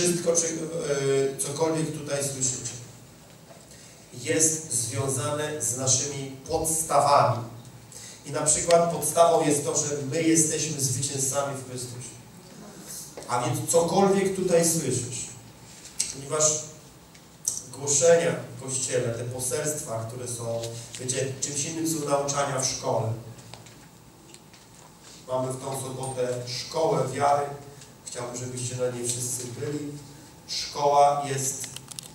Wszystko, czy, e, cokolwiek tutaj słyszycie, jest związane z naszymi podstawami. I na przykład podstawą jest to, że my jesteśmy zwycięzcami w Chrystusie. A więc cokolwiek tutaj słyszysz, ponieważ głoszenia w Kościele, te poselstwa, które są, wiecie, czymś innym są nauczania w szkole. Mamy w tą sobotę szkołę wiary. Chciałbym, żebyście na niej wszyscy byli. Szkoła jest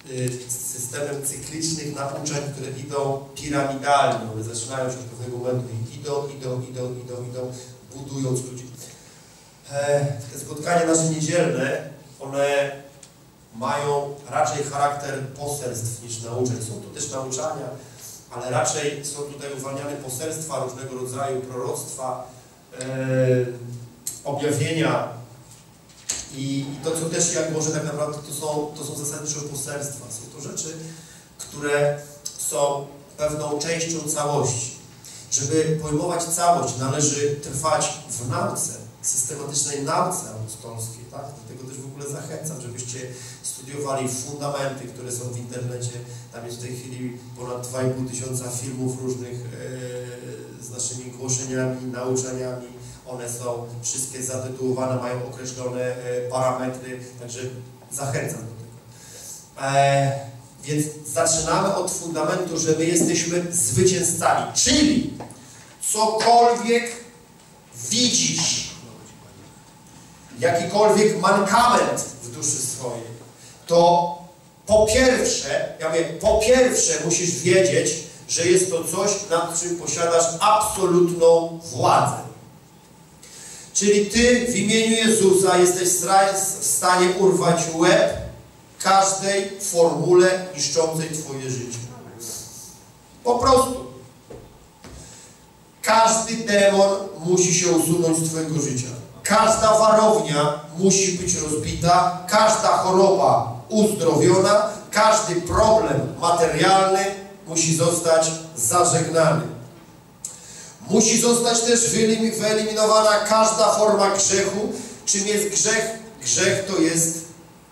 y, systemem cyklicznych nauczeń, które idą piramidalnie. One zaczynają się od pewnego momentu i idą, idą, idą, idą, idą, budując ludzi. E, te spotkania nasze niedzielne, one mają raczej charakter poselstw niż nauczeń. Są tu też nauczania, ale raczej są tutaj uwalniane poselstwa, różnego rodzaju proroctwa, e, objawienia i, i to, co też jak może tak naprawdę to są, to są zasadniczo poselstwa. Są to rzeczy, które są pewną częścią całości. Żeby pojmować całość, należy trwać w nauce, systematycznej nauce apostolskiej. Tak? Dlatego też w ogóle zachęcam, żebyście studiowali fundamenty, które są w internecie. Tam jest w tej chwili ponad 2,5 tysiąca filmów różnych e, z naszymi głoszeniami, nauczaniami. One są wszystkie zatytułowane, mają określone e, parametry, także zachęcam do tego. E, więc zaczynamy od fundamentu, że my jesteśmy zwycięzcami, czyli cokolwiek widzisz, jakikolwiek mankament w duszy swojej, to po pierwsze, ja mówię, po pierwsze musisz wiedzieć, że jest to coś, nad czym posiadasz absolutną władzę. Czyli Ty w imieniu Jezusa jesteś w stanie urwać łeb każdej formule niszczącej Twoje życie. Po prostu. Każdy demon musi się usunąć z Twojego życia. Każda warownia musi być rozbita, każda choroba uzdrowiona, każdy problem materialny musi zostać zażegnany. Musi zostać też wyeliminowana każda forma grzechu. Czym jest grzech? Grzech to jest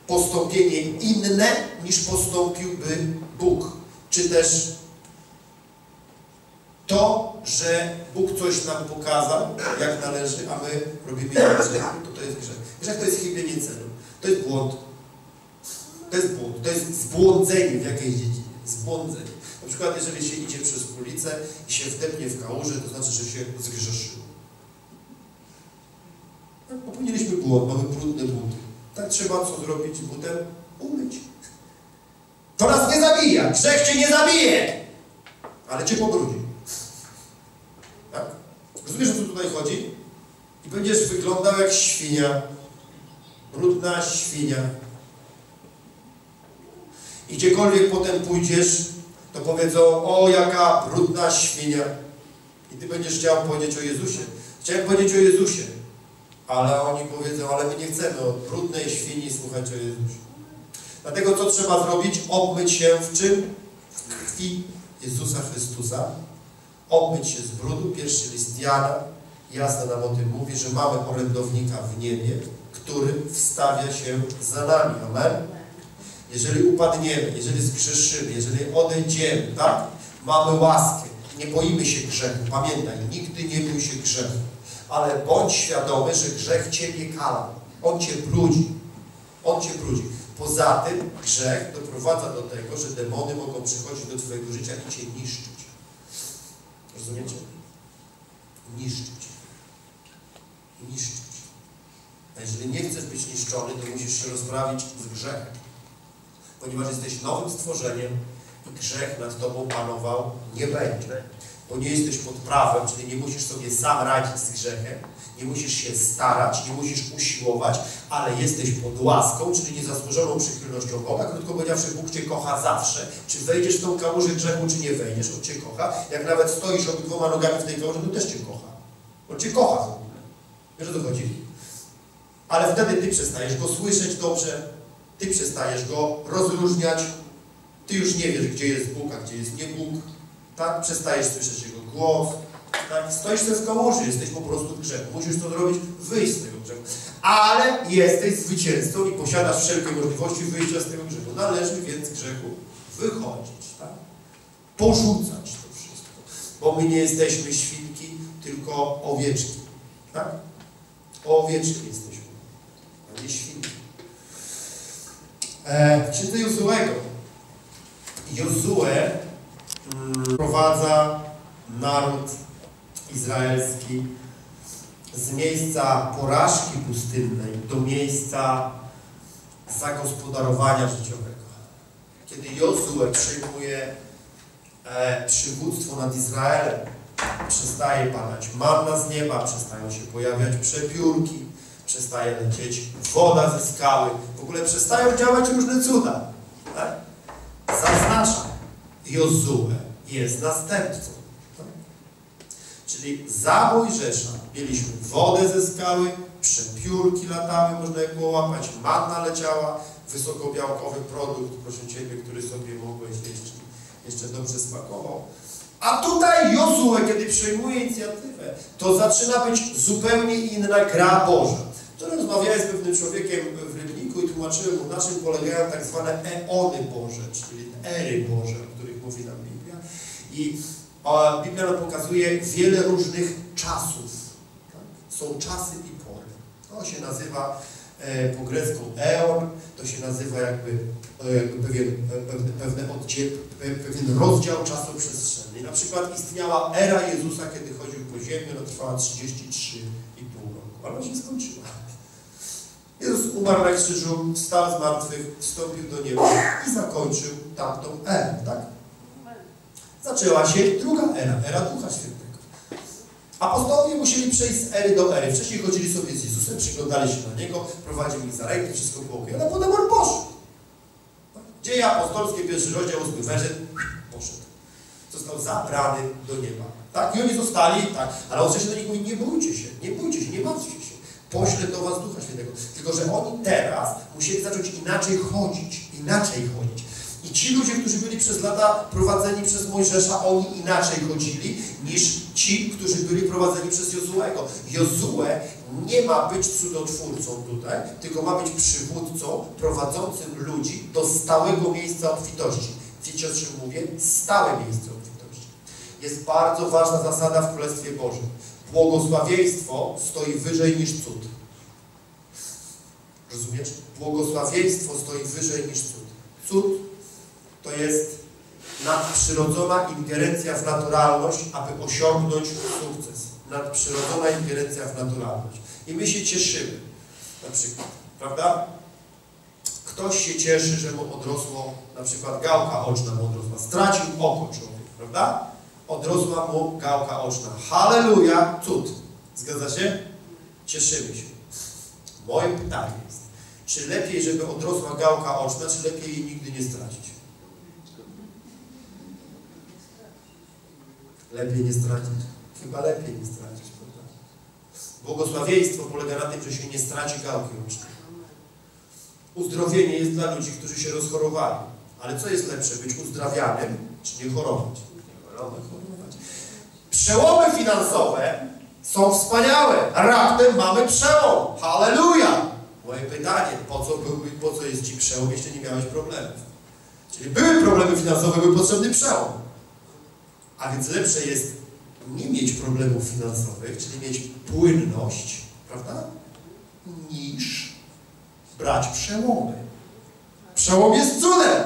postąpienie inne niż postąpiłby Bóg. Czy też to, że Bóg coś nam pokazał, jak należy, a my robimy grzech, to to jest grzech. Grzech to jest chybienie celu. To jest błąd. To jest błąd. To jest zbłądzenie w jakiejś dziedzinie. Zbłądzenie. Przykład, jeżeli się idzie przez ulicę i się wdepnie w kałużę, to znaczy, że się zgrzeszyło. Tak, popełniliśmy błąd, mamy brudne buty. Tak trzeba co zrobić butem? Umyć. To nas nie zabija. Grzech cię nie zabije, ale cię pobrudzi. Tak? Rozumiesz, o co tutaj chodzi? I będziesz wyglądał jak świnia. Brudna świnia. I gdziekolwiek potem pójdziesz, to powiedzą, o jaka brudna świnia. I Ty będziesz chciał powiedzieć o Jezusie. Chciałem powiedzieć o Jezusie, ale oni powiedzą, ale my nie chcemy brudnej świni słuchać o Jezusie. Dlatego co trzeba zrobić? Obmyć się w czym? W krwi Jezusa Chrystusa. Obmyć się z brudu. Pierwszy list Jana jasno nam o tym mówi, że mamy orędownika w niebie, który wstawia się za nami. Amen? Jeżeli upadniemy, jeżeli zgrzeszymy, jeżeli odejdziemy, tak? Mamy łaskę, nie boimy się grzechu. Pamiętaj, nigdy nie bój się grzechu. Ale bądź świadomy, że grzech Ciebie kala. On Cię brudzi. On Cię brudzi. Poza tym grzech doprowadza do tego, że demony mogą przychodzić do Twojego życia i Cię niszczyć. Rozumiecie? Niszczyć. Niszczyć. A jeżeli nie chcesz być niszczony, to musisz się rozprawić z grzechem ponieważ jesteś nowym stworzeniem i grzech nad Tobą panował nie będzie. Bo nie jesteś pod prawem, czyli nie musisz sobie sam radzić z grzechem, nie musisz się starać, nie musisz usiłować, ale jesteś pod łaską, czyli niezasłużoną przychylnością Boga. Krótko powiedziawszy, Bóg Cię kocha zawsze. Czy wejdziesz w tą kałużę grzechu, czy nie wejdziesz, On Cię kocha. Jak nawet stoisz obydwoma nogami w tej kałuży, to też Cię kocha. On Cię kocha. Wiesz o co chodzi? Ale wtedy Ty przestajesz Go słyszeć dobrze, ty przestajesz go rozróżniać. Ty już nie wiesz, gdzie jest Bóg, a gdzie jest nie Bóg. Tak? Przestajesz słyszeć Jego głos. Tak? Stoisz sobie w jesteś po prostu w grzechu. Musisz to zrobić, wyjść z tego grzechu. Ale jesteś zwycięzcą i posiadasz wszelkie możliwości wyjścia z tego grzechu. Należy więc grzechu wychodzić. Tak? Porzucać to wszystko. Bo my nie jesteśmy świnki, tylko owieczki. Tak? Owieczki jesteśmy, a nie świnki. E, w Jozuego. Jozue mm, prowadza naród izraelski z miejsca porażki pustynnej do miejsca zagospodarowania życiowego. Kiedy Jozue przejmuje e, przywództwo nad Izraelem, przestaje padać manna z nieba, przestają się pojawiać przepiórki, przestaje lecieć woda ze skały, w ogóle przestają działać różne cuda. Tak? Zaznaczam, Jozue jest następcą. Tak? Czyli za Mojżesza mieliśmy wodę ze skały, przepiórki latały, można je było łapać, manna leciała, wysokobiałkowy produkt, proszę Ciebie, który sobie mogłeś jeść, jeszcze dobrze smakował. A tutaj Jozue, kiedy przejmuje inicjatywę, to zaczyna być zupełnie inna gra Boża. Wczoraj rozmawiałem z pewnym człowiekiem w Rybniku i tłumaczyłem mu, na czym polegają tak zwane eony Boże, czyli ery Boże, o których mówi nam Biblia. I Biblia nam pokazuje wiele różnych czasów. Tak? Są czasy i pory. To się nazywa e, po grecku eon, to się nazywa jakby, e, pewien, e, pewne oddziel, pewien rozdział czasu przestrzenny. Na przykład istniała era Jezusa, kiedy chodził po ziemi, ona trwała 33,5 roku, ale się skończyła. Jezus umarł na krzyżu, wstał z martwych, wstąpił do nieba i zakończył tamtą erę, tak? Zaczęła się druga era, era Ducha Świętego. Apostołowie musieli przejść z ery do ery. Wcześniej chodzili sobie z Jezusem, przyglądali się na Niego, prowadził ich za rękę, wszystko było ok. Ale potem on poszedł. Dzieje apostolskie, pierwszy rozdział, ósmy werset, poszedł. Został zabrany do nieba. Tak? I oni zostali, tak. Ale on się do nich mówi, nie bójcie się, nie bójcie się, nie martwcie się. Pośle do was Ducha Świętego. Tylko, że oni teraz musieli zacząć inaczej chodzić, inaczej chodzić. I ci ludzie, którzy byli przez lata prowadzeni przez Mojżesza, oni inaczej chodzili niż ci, którzy byli prowadzeni przez Jozuego. Jozue nie ma być cudotwórcą tutaj, tylko ma być przywódcą prowadzącym ludzi do stałego miejsca obfitości. Wiecie, o czym mówię? Stałe miejsce obfitości. Jest bardzo ważna zasada w Królestwie Bożym. Błogosławieństwo stoi wyżej niż cud. Rozumiesz? Błogosławieństwo stoi wyżej niż cud. Cud to jest nadprzyrodzona ingerencja w naturalność, aby osiągnąć sukces. Nadprzyrodzona ingerencja w naturalność. I my się cieszymy, na przykład, prawda? Ktoś się cieszy, że mu odrosło, na przykład gałka oczna mu odrosła. Stracił oko człowiek, prawda? Odrosła mu gałka oczna. Halleluja, cud. Zgadza się? Cieszymy się. Moje pytanie jest, czy lepiej, żeby odrosła gałka oczna, czy lepiej jej nigdy nie stracić? Lepiej nie stracić. Chyba lepiej nie stracić? Błogosławieństwo polega na tym, że się nie straci gałki ocznej. Uzdrowienie jest dla ludzi, którzy się rozchorowali. Ale co jest lepsze, być uzdrawianym, czy nie chorować? Przełomy finansowe są wspaniałe. Raptem mamy przełom. Halleluja! Moje pytanie, po co, byłby, po co jest Ci przełom, jeśli nie miałeś problemów? Czyli były problemy finansowe, był potrzebny przełom. A więc lepsze jest nie mieć problemów finansowych, czyli mieć płynność, prawda? Niż brać przełomy. Przełom jest cudem.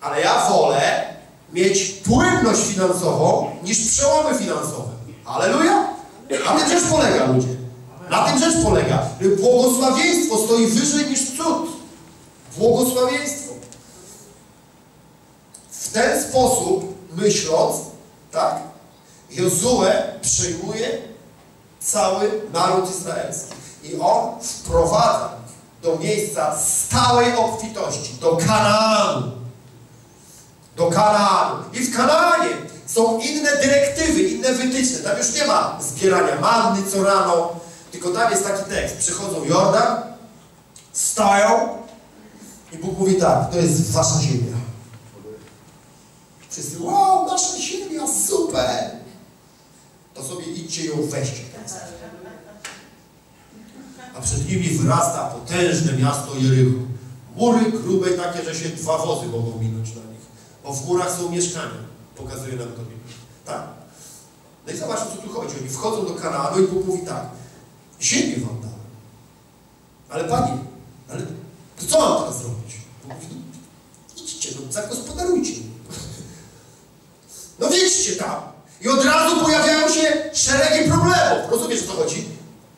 Ale ja wolę mieć płynność finansową niż przełomy finansowe. Aleluja! Na tym rzecz polega, ludzie. Na tym rzecz polega. Błogosławieństwo stoi wyżej niż cud. Błogosławieństwo. W ten sposób, myśląc, tak, Jozue przejmuje cały naród izraelski. I on wprowadza do miejsca stałej obfitości, do Kanaanu. Do Kanaanu. I w Kanaanie są inne dyrektywy, inne wytyczne. Tam już nie ma zbierania manny co rano, tylko tam jest taki tekst. Przychodzą Jordan, stają i Bóg mówi tak, to jest wasza ziemia. Wszyscy, wow, nasza ziemia, super. to sobie idźcie ją weźcie. A przed nimi wyrasta potężne miasto Jericho. Mury grube takie, że się dwa wozy mogą minąć na. Bo w murach są mieszkania. Pokazuje nam to Biblia. Tak. No i zobacz, o co tu chodzi. Oni wchodzą do Kanaanu i Bóg mówi tak. Ziemię wam dałem. Ale Panie, ale co mam teraz zrobić? Bóg mówi, no, idźcie, no, zagospodarujcie. No wiedźcie tam. I od razu pojawiają się szeregi problemów. Rozumiesz, o co chodzi?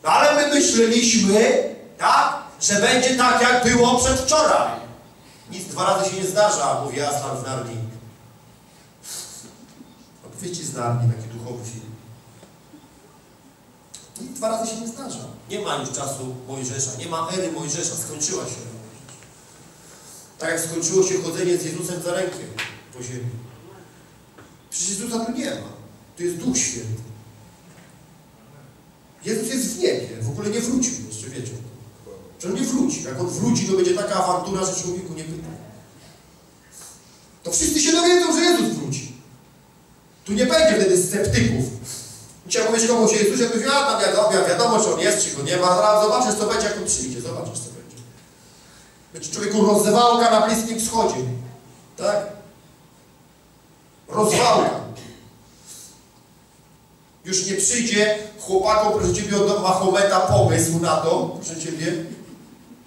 No ale my myśleliśmy, tak, że będzie tak, jak było przedwczoraj. Nic dwa razy się nie zdarza, mówi Aslan w Narni. Opowieści z Narni, taki duchowy film. Nic dwa razy się nie zdarza. Nie ma już czasu Mojżesza, nie ma ery Mojżesza, skończyła się. Tak jak skończyło się chodzenie z Jezusem za rękę po ziemi. Przecież Jezusa tu nie ma. Tu jest Duch Święty. Jezus jest w niebie. W ogóle nie wrócił jeszcze, wiecie. Że on nie wróci. Jak on wróci, to będzie taka awantura, że człowieku nie pyta. To wszyscy się dowiedzą, że Jezus wróci. Tu nie będzie wtedy sceptyków. Dzisiaj powiesz komuś Jezus, jak mówi, a tam wiadomo, wiadomo, czy on jest, czy go nie ma. Zaraz zobaczysz, co będzie, jak on przyjdzie. Zobaczysz, co będzie. Będzie człowieku rozwałka na Bliskim Wschodzie. Tak? Rozwałka. Już nie przyjdzie chłopakom, proszę Ciebie, od Mahometa pomysł na to, proszę Ciebie,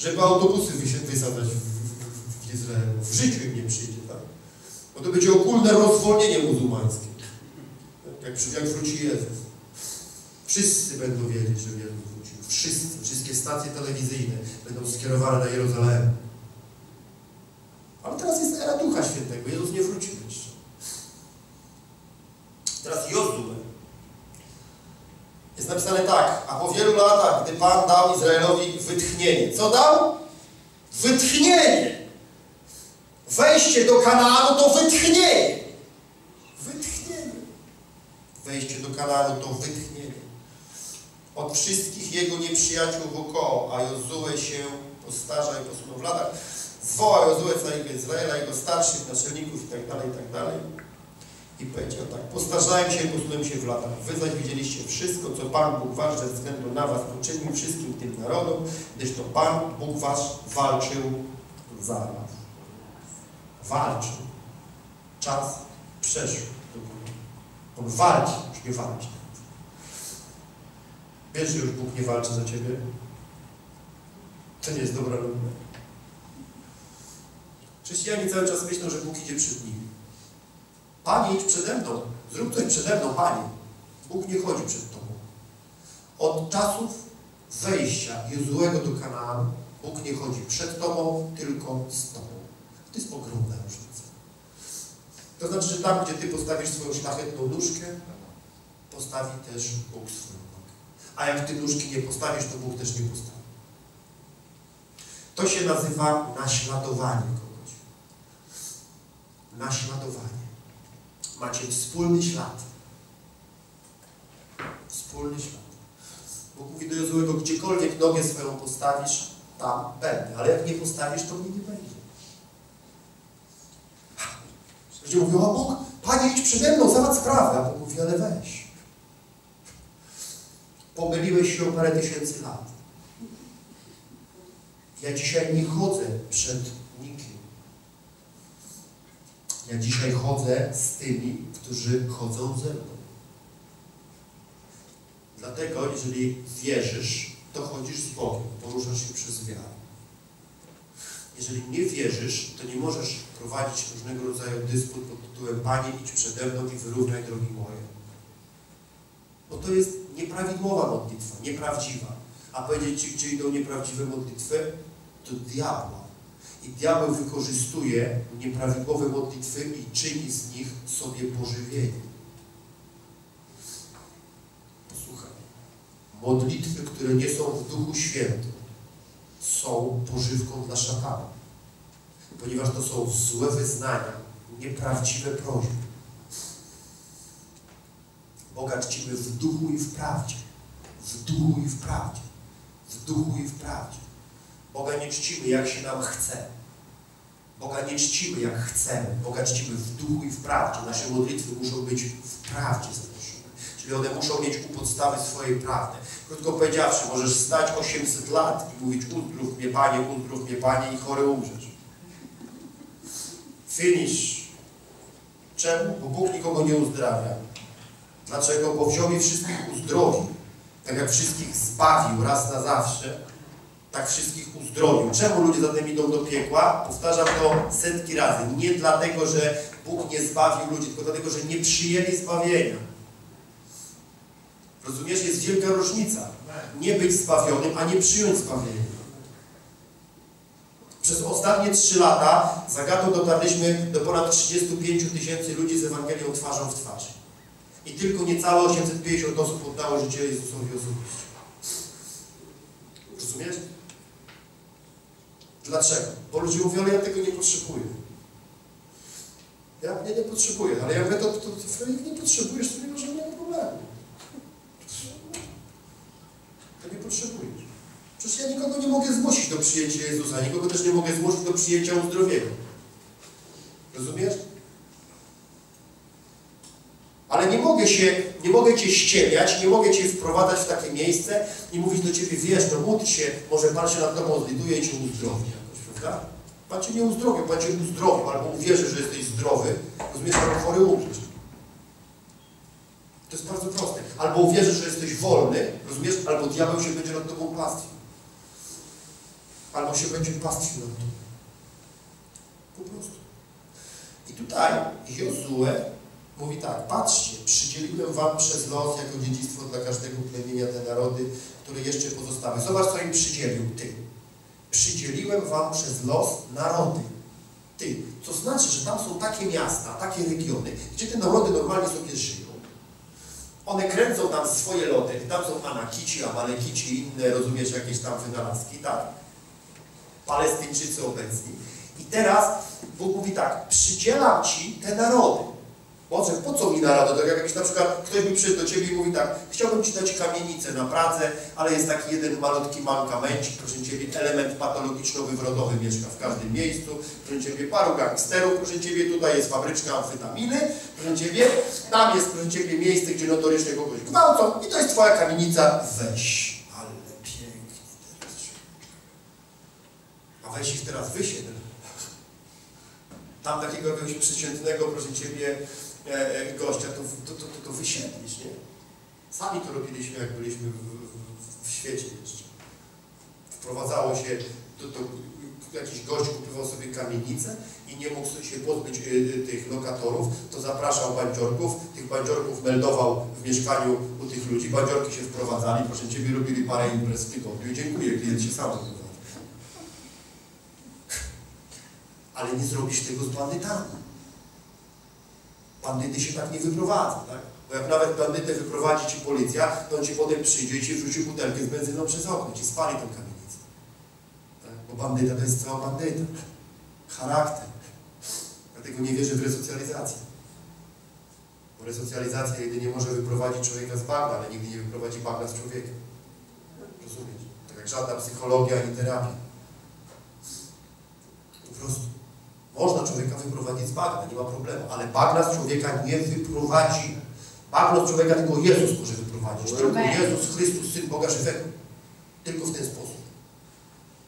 żeby autobusy wysadzać w, Izraelu. W życiu im nie przyjdzie, tak? Bo to będzie ogólne rozwolnienie muzułmańskie. Jak, jak wróci Jezus. Wszyscy będą wiedzieć, że Jezus wrócił. Wszyscy, wszystkie stacje telewizyjne będą skierowane na Jerozolimę. Ale teraz jest era Ducha Świętego. Jezus nie wrócił jeszcze. Teraz Jozue. Jest napisane tak, a po wielu latach, gdy Pan dał Izraelowi wytchnienie. Co dał? Wytchnienie. Wejście do Kanaanu to wytchnienie. Wytchnienie. Wejście do Kanaanu to wytchnienie. Od wszystkich jego nieprzyjaciół wokoło, a Jozue się postarza i posunął w latach. Zwołał Jozue całego Izraela, jego starszych naczelników i tak dalej, i powiedział tak, postarzałem się i się w latach. Wy zaś widzieliście wszystko, co Pan Bóg Wasz ze względu na Was uczynił wszystkim tym narodom, gdyż to Pan Bóg Wasz walczył za Was. Walczył. Czas przeszły. On walczy, już nie walczy. Wiesz, że już Bóg nie walczy za Ciebie? To nie jest dobra nowina. Chrześcijanie cały czas myślą, że Bóg idzie przed nimi. Panie, idź przede mną. Zrób coś przede mną, Panie. Bóg nie chodzi przed Tobą. Od czasów wejścia Jezułego do Kanaanu Bóg nie chodzi przed Tobą, tylko z Tobą. To jest ogromna różnica. To znaczy, że tam, gdzie Ty postawisz swoją szlachetną nóżkę, postawi też Bóg swoją nogę. A jak Ty nóżki nie postawisz, to Bóg też nie postawi. To się nazywa naśladowanie kogoś. Naśladowanie. Macie wspólny ślad. Wspólny ślad. Bóg mówi do Jezułego, gdziekolwiek nogę swoją postawisz, tam będę. Ale jak nie postawisz, to mnie nie będzie. Ludzie mówią, a Bóg, Panie, idź przede mną, załatw sprawę. A Bóg mówi, ale weź. Pomyliłeś się o parę tysięcy lat. Ja dzisiaj nie chodzę przed. Ja dzisiaj chodzę z tymi, którzy chodzą ze mną. Dlatego, jeżeli wierzysz, to chodzisz z Bogiem, poruszasz się przez wiarę. Jeżeli nie wierzysz, to nie możesz prowadzić różnego rodzaju dysput pod tytułem Panie, idź przede mną i wyrównaj drogi moje. Bo to jest nieprawidłowa modlitwa, nieprawdziwa. A powiedzieć Ci, gdzie idą nieprawdziwe modlitwy? To diabła. I diabeł wykorzystuje nieprawidłowe modlitwy i czyni z nich sobie pożywienie. Posłuchaj. Modlitwy, które nie są w Duchu Świętym, są pożywką dla szatana. Ponieważ to są złe wyznania, nieprawdziwe prośby. Boga czcimy w duchu i w prawdzie. W duchu i w prawdzie. W duchu i w prawdzie. Boga nie czcimy jak się nam chce. Boga nie czcimy jak chcemy. Boga czcimy w duchu i w prawdzie. Nasze modlitwy muszą być w prawdzie zanoszone. Czyli one muszą mieć u podstawy swojej prawdy. Krótko powiedziawszy, możesz stać 800 lat i mówić uzdrów mnie Panie, uzdrów mnie Panie i chory umrzesz. Finish. Czemu? Bo Bóg nikogo nie uzdrawia. Dlaczego? Bo wziął i wszystkich uzdrowił. Tak jak wszystkich zbawił raz na zawsze, tak wszystkich uzdrowił. Czemu ludzie zatem idą do piekła? Powtarzam to setki razy. Nie dlatego, że Bóg nie zbawił ludzi, tylko dlatego, że nie przyjęli zbawienia. Rozumiesz? Jest wielka różnica. Nie być zbawionym, a nie przyjąć zbawienia. Przez ostatnie trzy lata zagadną dotarliśmy do ponad 35 tysięcy ludzi z Ewangelią twarzą w twarz. I tylko niecałe 850 osób oddało życie Jezusowi osobiście. Rozumiesz? Dlaczego? Bo ludzie mówią, ale ja tego nie potrzebuję. Ja nie, nie potrzebuję, ale ja mówię, to, to, to, to nie potrzebujesz, to nie ma żadnego problemu. To nie potrzebujesz. Przecież ja nikogo nie mogę zmusić do przyjęcia Jezusa, nikogo też nie mogę zmusić do przyjęcia uzdrowienia. Rozumiesz? Ale nie mogę się, nie mogę Cię ściemiać, nie mogę Cię wprowadzać w takie miejsce i mówić do Ciebie, wiesz, no módl się, może Pan się nad Tobą zlituje i Cię uzdrowi jakoś, prawda? Pan Cię nie uzdrowił, Pan Cię uzdrowił, albo uwierzy, że jesteś zdrowy, rozumiesz, albo chory umrzesz. To jest bardzo proste. Albo uwierzysz, że jesteś wolny, rozumiesz, albo diabeł się będzie nad Tobą pastwił. Albo się będzie pastwił nad Tobą. Po prostu. I tutaj Jozue mówi tak, patrzcie, przydzieliłem wam przez los jako dziedzictwo dla każdego plemienia te narody, które jeszcze pozostały. Zobacz, co im przydzielił, ty. Przydzieliłem wam przez los narody. Ty. To znaczy, że tam są takie miasta, takie regiony, gdzie te narody normalnie sobie żyją. One kręcą tam swoje lody. Tam są Anakici, Amalekici, inne, rozumiesz, jakieś tam wynalazki, tak? Palestyńczycy obecni. I teraz Bóg mówi tak, przydzielam ci te narody. Boże, po co mi narody? Tak jak jakiś na przykład ktoś mi przyjdzie do Ciebie i mówi tak, chciałbym Ci dać kamienicę na Pradze, ale jest taki jeden malutki mankamencik, proszę Ciebie, element patologiczno-wywrotowy mieszka w każdym miejscu, proszę Ciebie, paru gangsterów, proszę Ciebie, tutaj jest fabryczka amfetaminy, proszę Ciebie, tam jest, proszę Ciebie, miejsce, gdzie notorycznie kogoś gwałcą i to jest Twoja kamienica, weź. Ale pięknie teraz. A weź ich teraz wysiedl. Tam takiego jakiegoś przeciętnego, proszę Ciebie, gościa, to, to, to, to, wysiedlisz, nie? Sami to robiliśmy, jak byliśmy w, w, w świecie jeszcze. Wprowadzało się, to, to, jakiś gość kupował sobie kamienicę i nie mógł się pozbyć y, y, tych lokatorów, to zapraszał bandziorków, tych bandziorków meldował w mieszkaniu u tych ludzi, bandziorki się wprowadzali, proszę Ciebie, robili parę imprez w tygodniu i dziękuję, klient się sam odbywał. Ale nie zrobisz tego z bandytami. Bandyty się tak nie wyprowadza, tak? Bo jak nawet bandytę wyprowadzi ci policja, to on ci potem przyjdzie i ci wrzuci butelkę z benzyną przez okno, ci spali tą kamienicę. Tak? Bo bandyta to jest cała bandyta. Charakter. Dlatego nie wierzę w resocjalizację. Bo resocjalizacja jedynie może wyprowadzić człowieka z bagna, ale nigdy nie wyprowadzi bagna z człowieka. Rozumiesz? Tak jak żadna psychologia ani terapia. Po prostu. Można człowieka wyprowadzić z bagna, nie ma problemu, ale bagna z człowieka nie wyprowadzi. Bagno z człowieka tylko Jezus może wyprowadzić. Tylko. Jezus Chrystus, Syn Boga żywego. Tylko w ten sposób.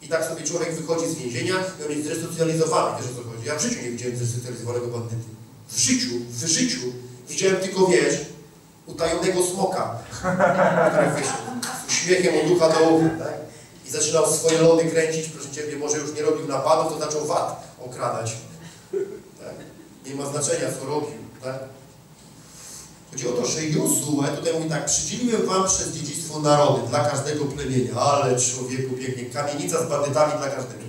I tak sobie człowiek wychodzi z więzienia i on jest zresocjalizowany. Wiesz o co chodzi? Ja w życiu nie widziałem zresocjalizowanego bandyty. W życiu, w życiu widziałem tylko, wiesz, utajonego smoka, który wyszedł z uśmiechem od ducha do ucha, tak? I zaczynał swoje lody kręcić, proszę Ciebie, może już nie robił napadów, to zaczął wad okradać. Tak? Nie ma znaczenia, co robił, tak? Chodzi o to, że Jozue, tutaj mówi tak, przydzieliłem wam przez dziedzictwo narody dla każdego plemienia, ale człowieku pięknie, kamienica z bandytami dla każdego.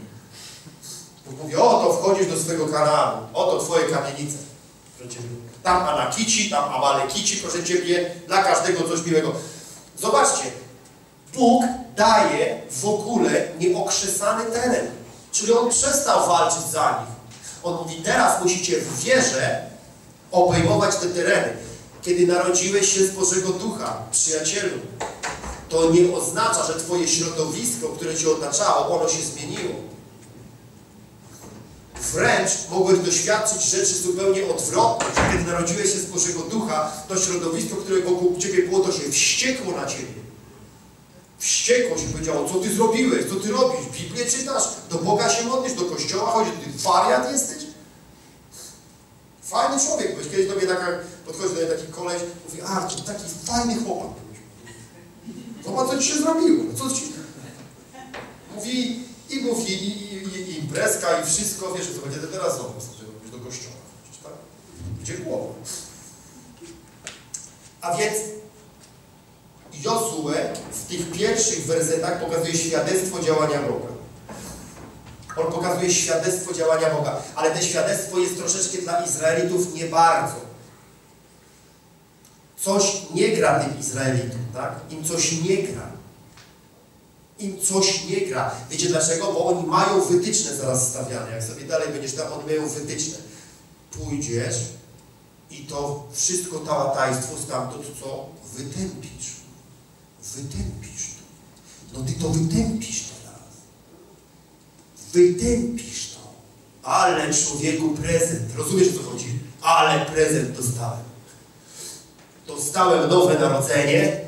Mówi, oto wchodzisz do swego Kanaanu, oto twoje kamienice. Tam Anakici, tam Amalekici, proszę Ciebie, dla każdego coś miłego. Zobaczcie, Bóg daje w ogóle nieokrzesany teren. Czyli On przestał walczyć za nich. On mówi, teraz musicie w wierze obejmować te tereny. Kiedy narodziłeś się z Bożego Ducha, przyjacielu, to nie oznacza, że Twoje środowisko, które Cię otaczało, ono się zmieniło. Wręcz mogłeś doświadczyć rzeczy zupełnie odwrotnych, kiedy narodziłeś się z Bożego Ducha, to środowisko, które wokół Ciebie było, to się wściekło na Ciebie. Wściekło się, powiedziało, co Ty zrobiłeś, co Ty robisz, Biblię czytasz, do Boga się modlisz, do Kościoła chodzisz, Ty wariat jesteś? Fajny człowiek, bo kiedyś do mnie taka, podchodzi do mnie taki koleś, mówi, a, to taki fajny chłopak. Zobacz, co Ci się zrobiło, co Ci... Mówi, i mówi, i, i, i, i imprezka, i wszystko, wiesz, co będzie teraz znowu, że robisz do kościoła, tak? Gdzie głowa? A więc Josue w tych pierwszych wersetach pokazuje świadectwo działania Boga. On pokazuje świadectwo działania Boga, ale to świadectwo jest troszeczkę dla Izraelitów nie bardzo. Coś nie gra tym Izraelitom, tak? Im coś nie gra. Im coś nie gra. Wiecie dlaczego? Bo oni mają wytyczne zaraz stawiane. Jak sobie dalej będziesz tam, oni mają wytyczne. Pójdziesz i to wszystko tałatajstwo stamtąd co? Wytępisz. Wytępisz to. No ty to wytępisz teraz. Wytępisz to. Ale człowieku prezent. Rozumiesz o co chodzi? Ale prezent dostałem. Dostałem nowe narodzenie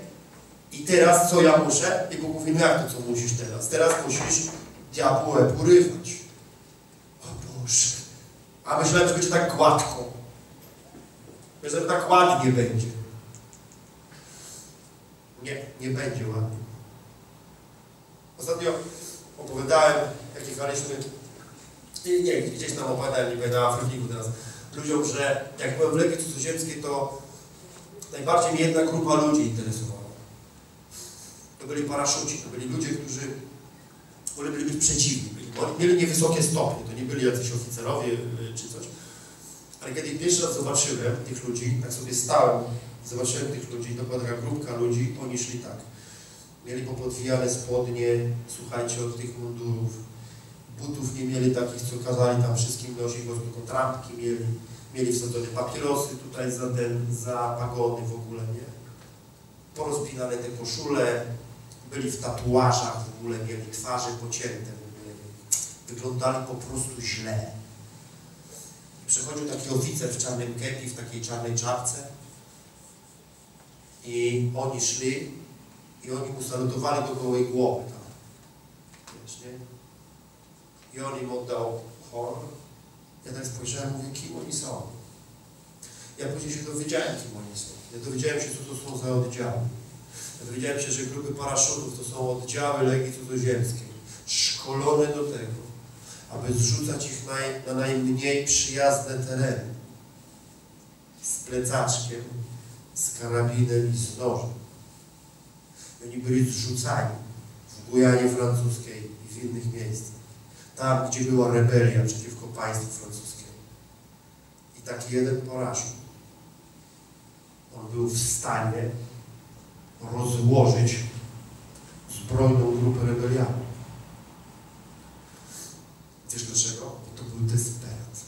i teraz co ja muszę? I Bóg mówi, no jak to co musisz teraz? Teraz musisz diabłu łeb urywać. O Boże. A myślałem, że będzie tak gładko. Że tak ładnie będzie. Nie, nie będzie ładnie. Ostatnio opowiadałem, jak jechaliśmy, nie, gdzieś tam opowiadałem, nie będę na Afryku teraz, ludziom, że jak byłem w Legii Cudzoziemskiej, to najbardziej mnie jedna grupa ludzi interesowała. To byli paraszuci, to byli ludzie, którzy byli być przeciwni. Oni mieli niewysokie stopnie, to nie byli jacyś oficerowie y, czy coś. Ale kiedy pierwszy raz zobaczyłem, tych ludzi, tak sobie stałem, zobaczyłem tych ludzi, taka grupka ludzi, oni szli tak. Mieli popodwijane spodnie, słuchajcie, od tych mundurów. Butów nie mieli takich, co kazali tam wszystkim nosić, bo tylko trampki mieli. Mieli wsadzone papierosy tutaj za ten, za pagody w ogóle, nie? Porozpinane te koszule, byli w tatuażach w ogóle, mieli twarze pocięte w ogóle. Wyglądali po prostu źle. Przechodził taki oficer w czarnym kepi, w takiej czarnej czapce i oni szli i oni mu salutowali do gołej głowy tam. Wiesz, nie? I on im oddał horn. Ja tak spojrzałem, mówię, kim oni są. Ja później się dowiedziałem, kim oni są. Ja dowiedziałem się, co to są za oddziały. Ja dowiedziałem się, że grupy paraszutów to są oddziały Legii Cudzoziemskiej, szkolone do tego, aby zrzucać ich naj, na najmniej przyjazne tereny. Z plecaczkiem, z karabinem i z nożem. Oni byli zrzucani w Gujanie Francuskiej i w innych miejscach. Tam, gdzie była rebelia przeciwko państwu francuskiemu. I taki jeden porażł. On był w stanie rozłożyć zbrojną grupę rebeliantów. Wiesz dlaczego? Bo to był desperat.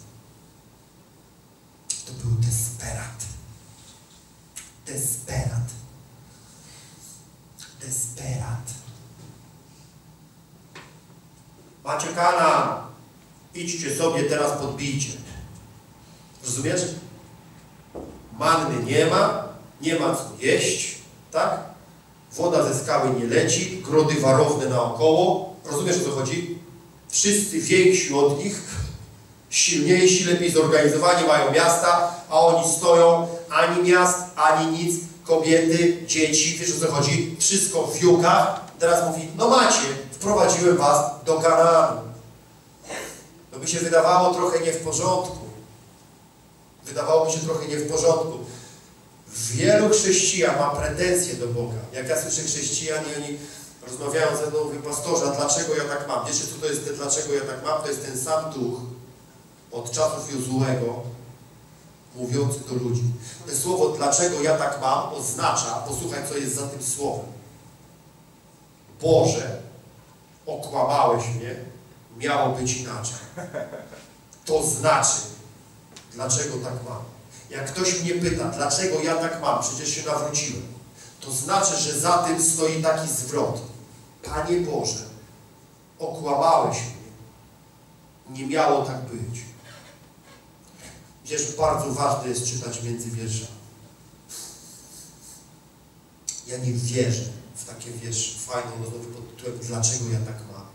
To był desperat. Desperat. Desperat. Macie kana, idźcie sobie teraz podbijcie. Rozumiesz? Manny nie ma, nie ma co jeść, tak? Woda ze skały nie leci, grody warowne naokoło. Rozumiesz o co chodzi? Wszyscy więksi od nich, silniejsi, lepiej zorganizowani mają miasta, a oni stoją, ani miast, ani nic, kobiety, dzieci, wiesz o co chodzi? Wszystko w jukach. Teraz mówi, no macie, wprowadziłem was do Kanaanu. To by się wydawało trochę nie w porządku. Wydawałoby się trochę nie w porządku. Wielu chrześcijan ma pretensje do Boga. Jak ja słyszę chrześcijan i oni rozmawiają ze mną, mówię, pastorze, dlaczego ja tak mam? Wiecie, co to jest, dlaczego ja tak mam? To jest ten sam duch od czasów Jozułego, mówiący do ludzi. To słowo, dlaczego ja tak mam, oznacza, posłuchaj, co jest za tym słowem. Boże, okłamałeś mnie, miało być inaczej. To znaczy, dlaczego tak mam. Jak ktoś mnie pyta, dlaczego ja tak mam, przecież się nawróciłem, to znaczy, że za tym stoi taki zwrot. Panie Boże, okłamałeś mnie. Nie miało tak być. Wiesz, bardzo ważne jest czytać między wierszami. Ja nie wierzę w takie, wiesz, fajną rozmowę pod tytułem Dlaczego ja tak mam?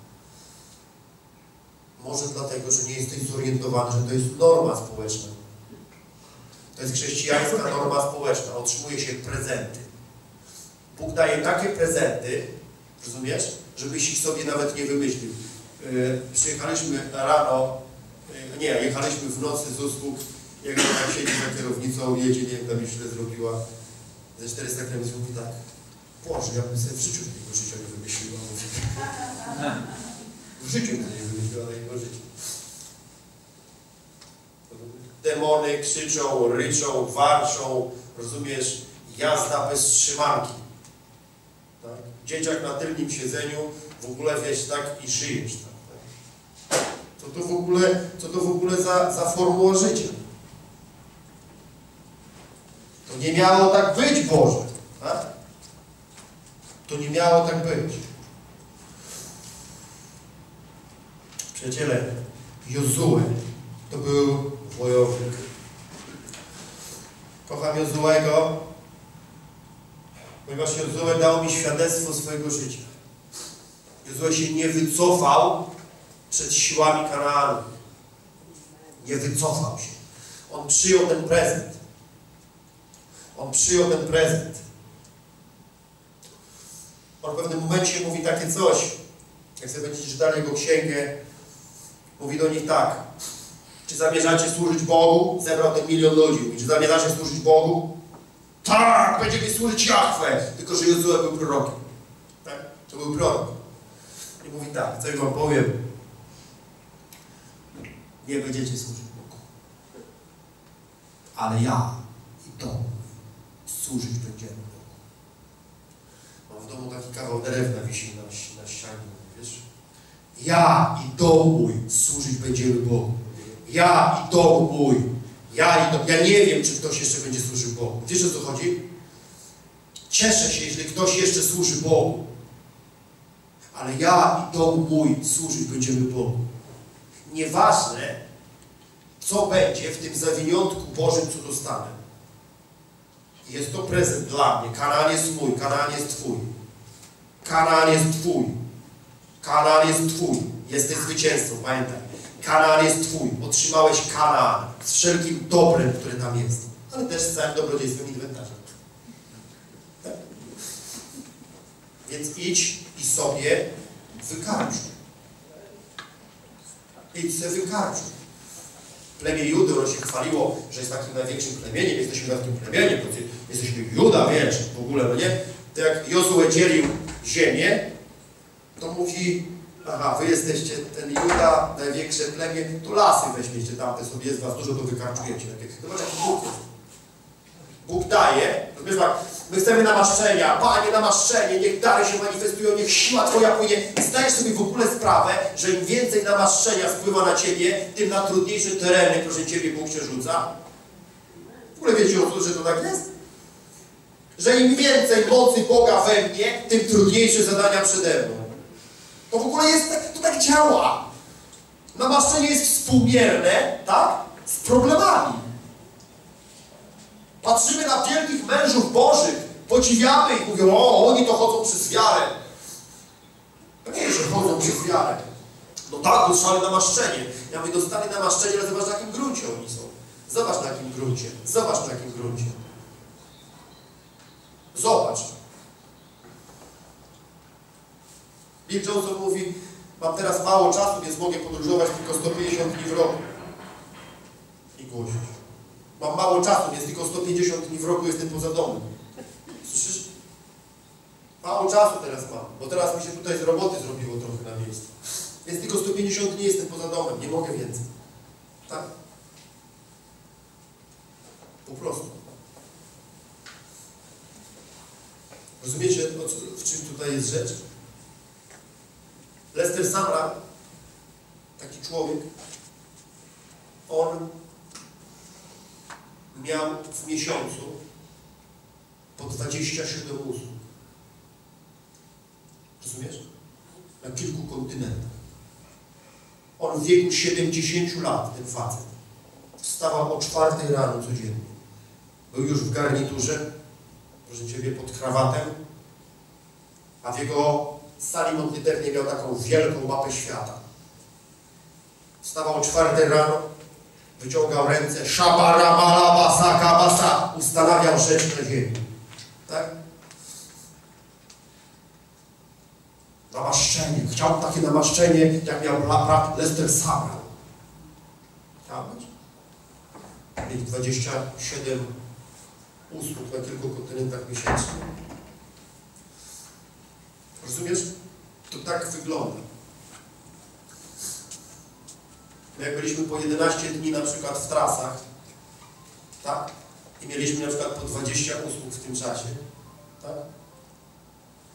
Może dlatego, że nie jesteś zorientowany, że to jest norma społeczna. To jest chrześcijańska norma społeczna. Otrzymuje się prezenty. Bóg daje takie prezenty, rozumiesz, żebyś ich sobie nawet nie wymyślił. Yy, przyjechaliśmy rano, yy, nie, jechaliśmy w nocy z usług, jak ona tak siedzi za kierownicą, jedzie, nie wiem, tam źle zrobiła, ze 400 km mówi tak, Boże, ja bym sobie w życiu takiego życia nie wymyśliła. Mówi. W życiu nie wymyśliła takiego życia. Demony krzyczą, ryczą, warczą, rozumiesz, jazda bez trzymanki. Tak? Dzieciak na tylnym siedzeniu, w ogóle wiesz, tak, i żyjesz. Tak. Co to w ogóle, co to w ogóle za, za formuła życia? To nie miało tak być, Boże. Tak? To nie miało tak być. Przyjaciele, Jozue to był wojownik. Kocham Jozuego, ponieważ Jozue dał mi świadectwo swojego życia. Jozue się nie wycofał przed siłami Kanaanu. Nie wycofał się. On przyjął ten prezent. On przyjął ten prezent. On w pewnym momencie mówi takie coś, jak sobie będziecie czytali jego księgę, mówi do nich tak, czy zamierzacie służyć Bogu? Zebrał milion ludzi. Mówi, czy zamierzacie służyć Bogu? Tak, będziemy służyć Jahwe. Tylko, że Jozue był prorokiem. Tak? To był prorok. I mówi tak, coś wam powiem. Nie będziecie służyć Bogu. Ale ja i to służyć będziemy Bogu. Mam w domu taki kawał drewna wisi na, na ścianie, wiesz? Ja i dom mój służyć będziemy Bogu. Ja i dom mój. Ja i dom. Ja nie wiem, czy ktoś jeszcze będzie służył Bogu. Wiesz o co chodzi? Cieszę się, jeśli ktoś jeszcze służy Bogu. Ale ja i dom mój służyć będziemy Bogu. Nieważne, co będzie w tym zawiniątku Bożym, co dostanę. Jest to prezent dla mnie. Kanaan jest mój, Kanaan jest Twój. Kanaan jest Twój. Kanaan jest Twój. Jesteś zwycięzcą, pamiętaj. Kanaan jest Twój. Otrzymałeś Kanaan z wszelkim dobrem, które tam jest. Ale też z całym dobrodziejstwem inwentarzem. Tak? Więc idź i sobie wykarczuj. Idź sobie wykarczuj. Plemię Judy, się chwaliło, że jest takim największym plemieniem, jesteśmy takim plemieniem, jesteśmy Juda, wiesz, w ogóle, no nie? To jak Jozue dzielił ziemię, to mówi, aha, wy jesteście ten Juda, największe plemię, to lasy weźmiecie tamte sobie, jest was dużo, to wykarczujecie. Zobacz, jaki Bóg jest. Bóg daje, rozumiesz tak, my chcemy namaszczenia, Panie namaszczenie, niech dary się manifestują, niech siła Twoja płynie. Zdajesz sobie w ogóle sprawę, że im więcej namaszczenia spływa na Ciebie, tym na trudniejsze tereny, proszę Ciebie, Bóg się rzuca. W ogóle wiecie o to, że to tak jest? Że im więcej mocy Boga we mnie, tym trudniejsze zadania przede mną. To w ogóle jest tak, to tak działa. Namaszczenie jest współmierne, tak? Z problemami. Patrzymy na wielkich mężów Bożych, podziwiamy ich, mówią, o, oni to chodzą przez wiarę. To nie jest, że chodzą przez wiarę. No tak, dostali namaszczenie. Ja mówię, dostali namaszczenie, ale zobacz na jakim gruncie oni są. Zobacz na jakim gruncie. Zobacz na jakim gruncie. Zobacz. Bill Johnson mówi, mam teraz mało czasu, więc mogę podróżować tylko 150 dni w roku. I głosić. Mam mało czasu, więc tylko 150 dni w roku jestem poza domem. Słyszysz? Mało czasu teraz mam, bo teraz mi się tutaj z roboty zrobiło trochę na miejscu. Więc tylko 150 dni jestem poza domem, nie mogę więcej. Tak? Po prostu. Rozumiecie, w czym tutaj jest rzecz? Lester Samra, taki człowiek, on miał w miesiącu po 27 usług. Rozumiesz? Na kilku kontynentach. On w wieku 70 lat, ten facet, wstawał o czwartej rano codziennie. Był już w garniturze, proszę Ciebie, pod krawatem, a w jego sali modlitewnej miał taką wielką mapę świata. Wstawał o czwartej rano, wyciągał ręce, szabaramala, basaka, basa, ustanawiał rzecz na ziemi. Tak? Namaszczenie. Chciał takie namaszczenie, jak miał brat Lester Sabra. Chciał być? Mieć 27 usług na kilku kontynentach miesięcznie. Rozumiesz? To tak wygląda. Jak byliśmy po 11 dni na przykład w trasach, tak? I mieliśmy na przykład po 20 usług w tym czasie, tak?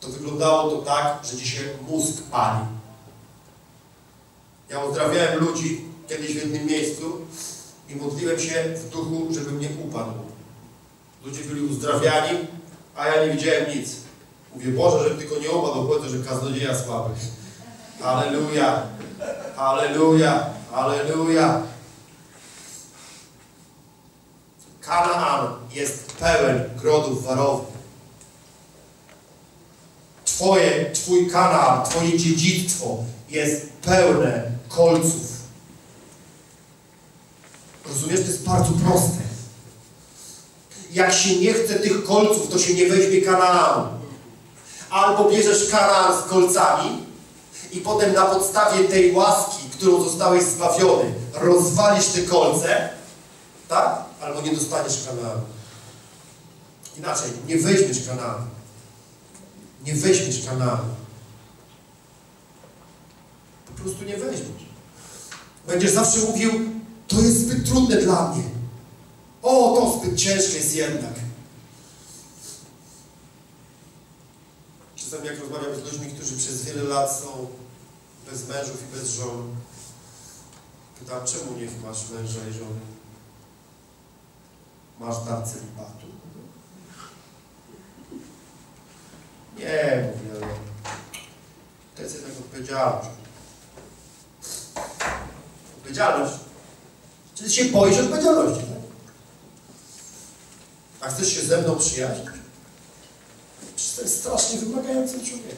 To wyglądało to tak, że się mózg pali. Ja uzdrawiałem ludzi kiedyś w jednym miejscu i modliłem się w duchu, żebym nie upadł. Ludzie byli uzdrawiani, a ja nie widziałem nic. Mówię, Boże, żebym tylko nie upadł, bo to, że kaznodzieja słaby. Aleluja, aleluja, aleluja. Kanaan jest pełen grodów warownych. Twoje, Twój Kanaan, Twoje dziedzictwo jest pełne kolców. Rozumiesz? To jest bardzo proste. Jak się nie chce tych kolców, to się nie weźmie Kanaanu. Albo bierzesz Kanaan z kolcami i potem na podstawie tej łaski, którą zostałeś zbawiony, rozwalisz te kolce, tak? Albo nie dostaniesz Kanaanu. Inaczej, nie weźmiesz Kanaanu. Nie weźmiesz Kanaanu. Po prostu nie weźmiesz. Będziesz zawsze mówił, to jest zbyt trudne dla mnie. O, to zbyt ciężkie jest jednak. Czasami jak rozmawiam z ludźmi, którzy przez wiele lat są bez mężów i bez żon, pytam, czemu nie masz męża i żony? Masz dar celibatu? Nie, mówię, ale to jest jednak odpowiedzialność. Odpowiedzialność. Czy ty się boisz odpowiedzialności, tak? A chcesz się ze mną przyjaźnić? Jestem strasznie wymagającym człowiekiem.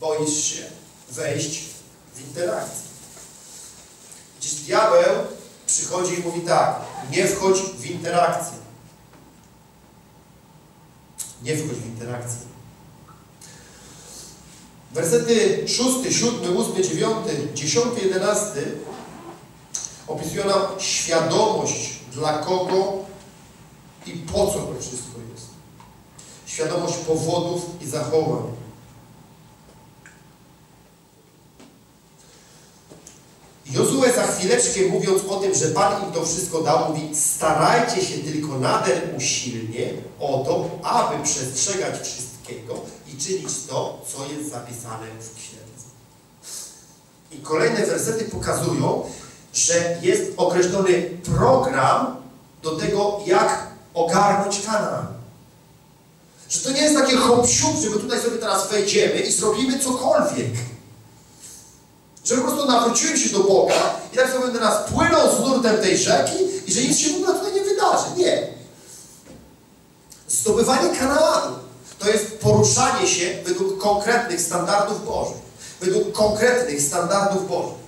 Boisz się wejść w interakcję. Dziś diabeł przychodzi i mówi tak, nie wchodź w interakcję. Nie wchodź w interakcję. Wersety 6, 7, 8, 9, 10, 11 opisują nam świadomość, dla kogo i po co to wszystko jest. Świadomość powodów i zachowań. Jozue za chwileczkę mówiąc o tym, że Pan im to wszystko dał, mówi starajcie się tylko nader usilnie o to, aby przestrzegać wszystkiego i czynić to, co jest zapisane w księdze. I kolejne wersety pokazują, że jest określony program do tego, jak ogarnąć Kanaan. Że to nie jest takie hop żeby tutaj sobie teraz wejdziemy i zrobimy cokolwiek. Że po prostu nawróciłem się do Boga i tak sobie nas płynął z nurtem tej rzeki i że nic się w ogóle tutaj nie wydarzy. Nie. Zdobywanie Kanaanu to jest poruszanie się według konkretnych standardów Bożych. Według konkretnych standardów Bożych.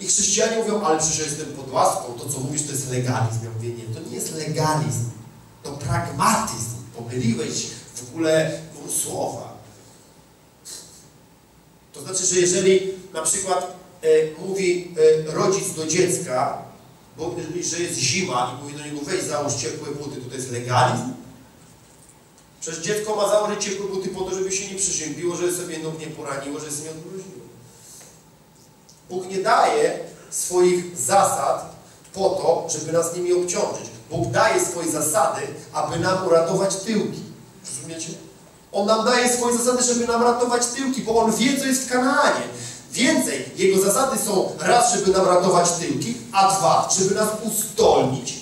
I chrześcijanie mówią, ale przecież jestem pod łaską, to co mówisz to jest legalizm. Ja mówię, nie, to nie jest legalizm, to pragmatyzm. Pomyliłeś w ogóle słowa. To znaczy, że jeżeli na przykład e, mówi e, rodzic do dziecka, bo, że jest zima i mówi do niego weź załóż ciepłe buty, to to jest legalizm? Przecież dziecko ma założyć ciepłe buty po to, żeby się nie przyziębiło, żeby sobie nóg nie poraniło, żeby sobie nie odmroziło. Bóg nie daje swoich zasad po to, żeby nas nimi obciążyć. Bóg daje swoje zasady, aby nam uratować tyłki. Rozumiecie? On nam daje swoje zasady, żeby nam ratować tyłki, bo On wie, co jest w Kanaanie. Więcej, Jego zasady są raz, żeby nam ratować tyłki, a dwa, żeby nas uzdolnić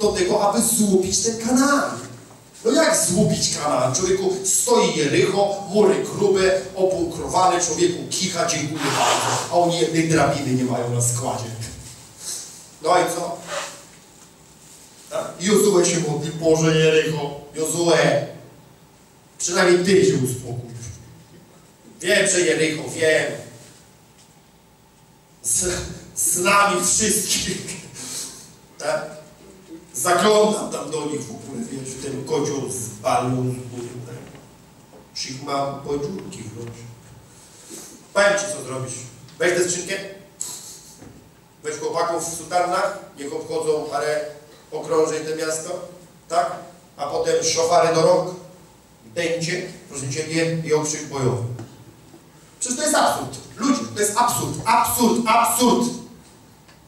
do tego, aby złupić ten Kanaan. No jak złupić Kanaan? Człowieku stoi Jericho, mury grube, opółkrowane, człowieku kicha, dziękuję bardzo, a oni jednej drabiny nie mają na składzie. No i co? Tak? Jozue się modli, Boże Jericho, Jozue, przynajmniej Ty się uspokój. Wiem, że Jericho, wiem. Z, z nami wszystkich. Tak? Zaglądam tam do nich w ogóle, wiesz, ten kocioł z balą. Tak? Przych mam po dziurki wróć. Powiem Ci, co zrobić. Weź tę skrzynkę, weź chłopaków w sutannach, niech obchodzą parę okrążeń to miasto, tak? A potem szofary do rąk, dęcie, proszę Ciebie, i okrzyk bojowy. Przecież to jest absurd. Ludzie, to jest absurd, absurd, absurd.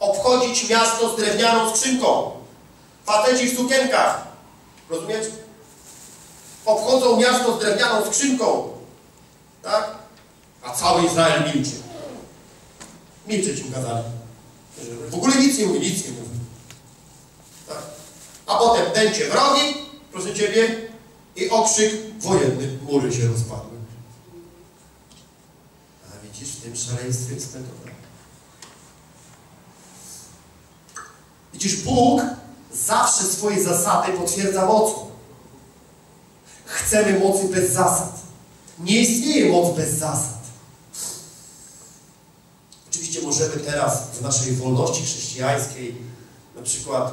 Obchodzić miasto z drewnianą skrzynką. Faceci w sukienkach. Rozumiecie? Obchodzą miasto z drewnianą skrzynką. Tak? A cały Izrael milczy. Milczeć im kazali. W ogóle nic nie mówi, nic nie mówi. Tak? A potem dęcie wrogi, proszę Ciebie, i okrzyk wojenny. Mury się rozpadły. A widzisz, w tym szaleństwie jest metoda. Widzisz, Bóg zawsze swoje zasady potwierdza mocą. Chcemy mocy bez zasad. Nie istnieje moc bez zasad. Oczywiście możemy teraz w naszej wolności chrześcijańskiej na przykład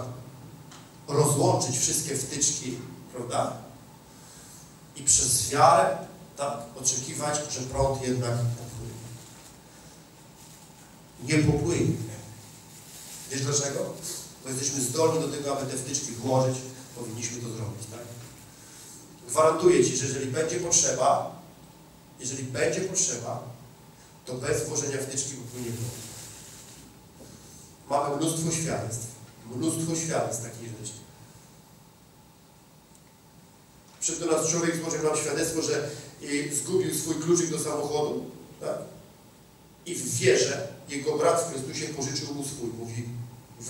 rozłączyć wszystkie wtyczki, prawda? I przez wiarę tak, oczekiwać, że prąd jednak popłynie. Nie popłynie. Wiesz dlaczego? Bo jesteśmy zdolni do tego, aby te wtyczki włożyć, powinniśmy to zrobić, tak? Gwarantuję Ci, że jeżeli będzie potrzeba, jeżeli będzie potrzeba, to bez włożenia wtyczki popłynie prąd. Mamy mnóstwo świadectw. Mnóstwo świadectw takich rzeczy. Przed do nas człowiek złożył nam świadectwo, że zgubił swój kluczyk do samochodu, tak? I w wierze jego brat w Chrystusie pożyczył mu swój. Mówi,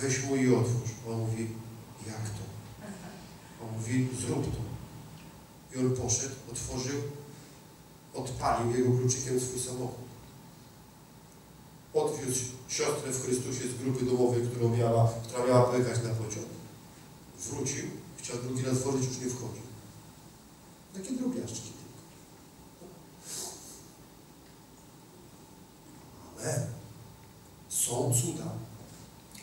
weź mu i otwórz. On mówi, jak to? On mówi, zrób to. I on poszedł, otworzył, odpalił jego kluczykiem swój samochód. Odwiózł siostrę w Chrystusie z grupy domowej, którą miała, która miała pojechać na pociąg. Wrócił, chciał drugi raz włożyć, już nie wchodził. Takie drobiażdżki tylko. Ale są cuda.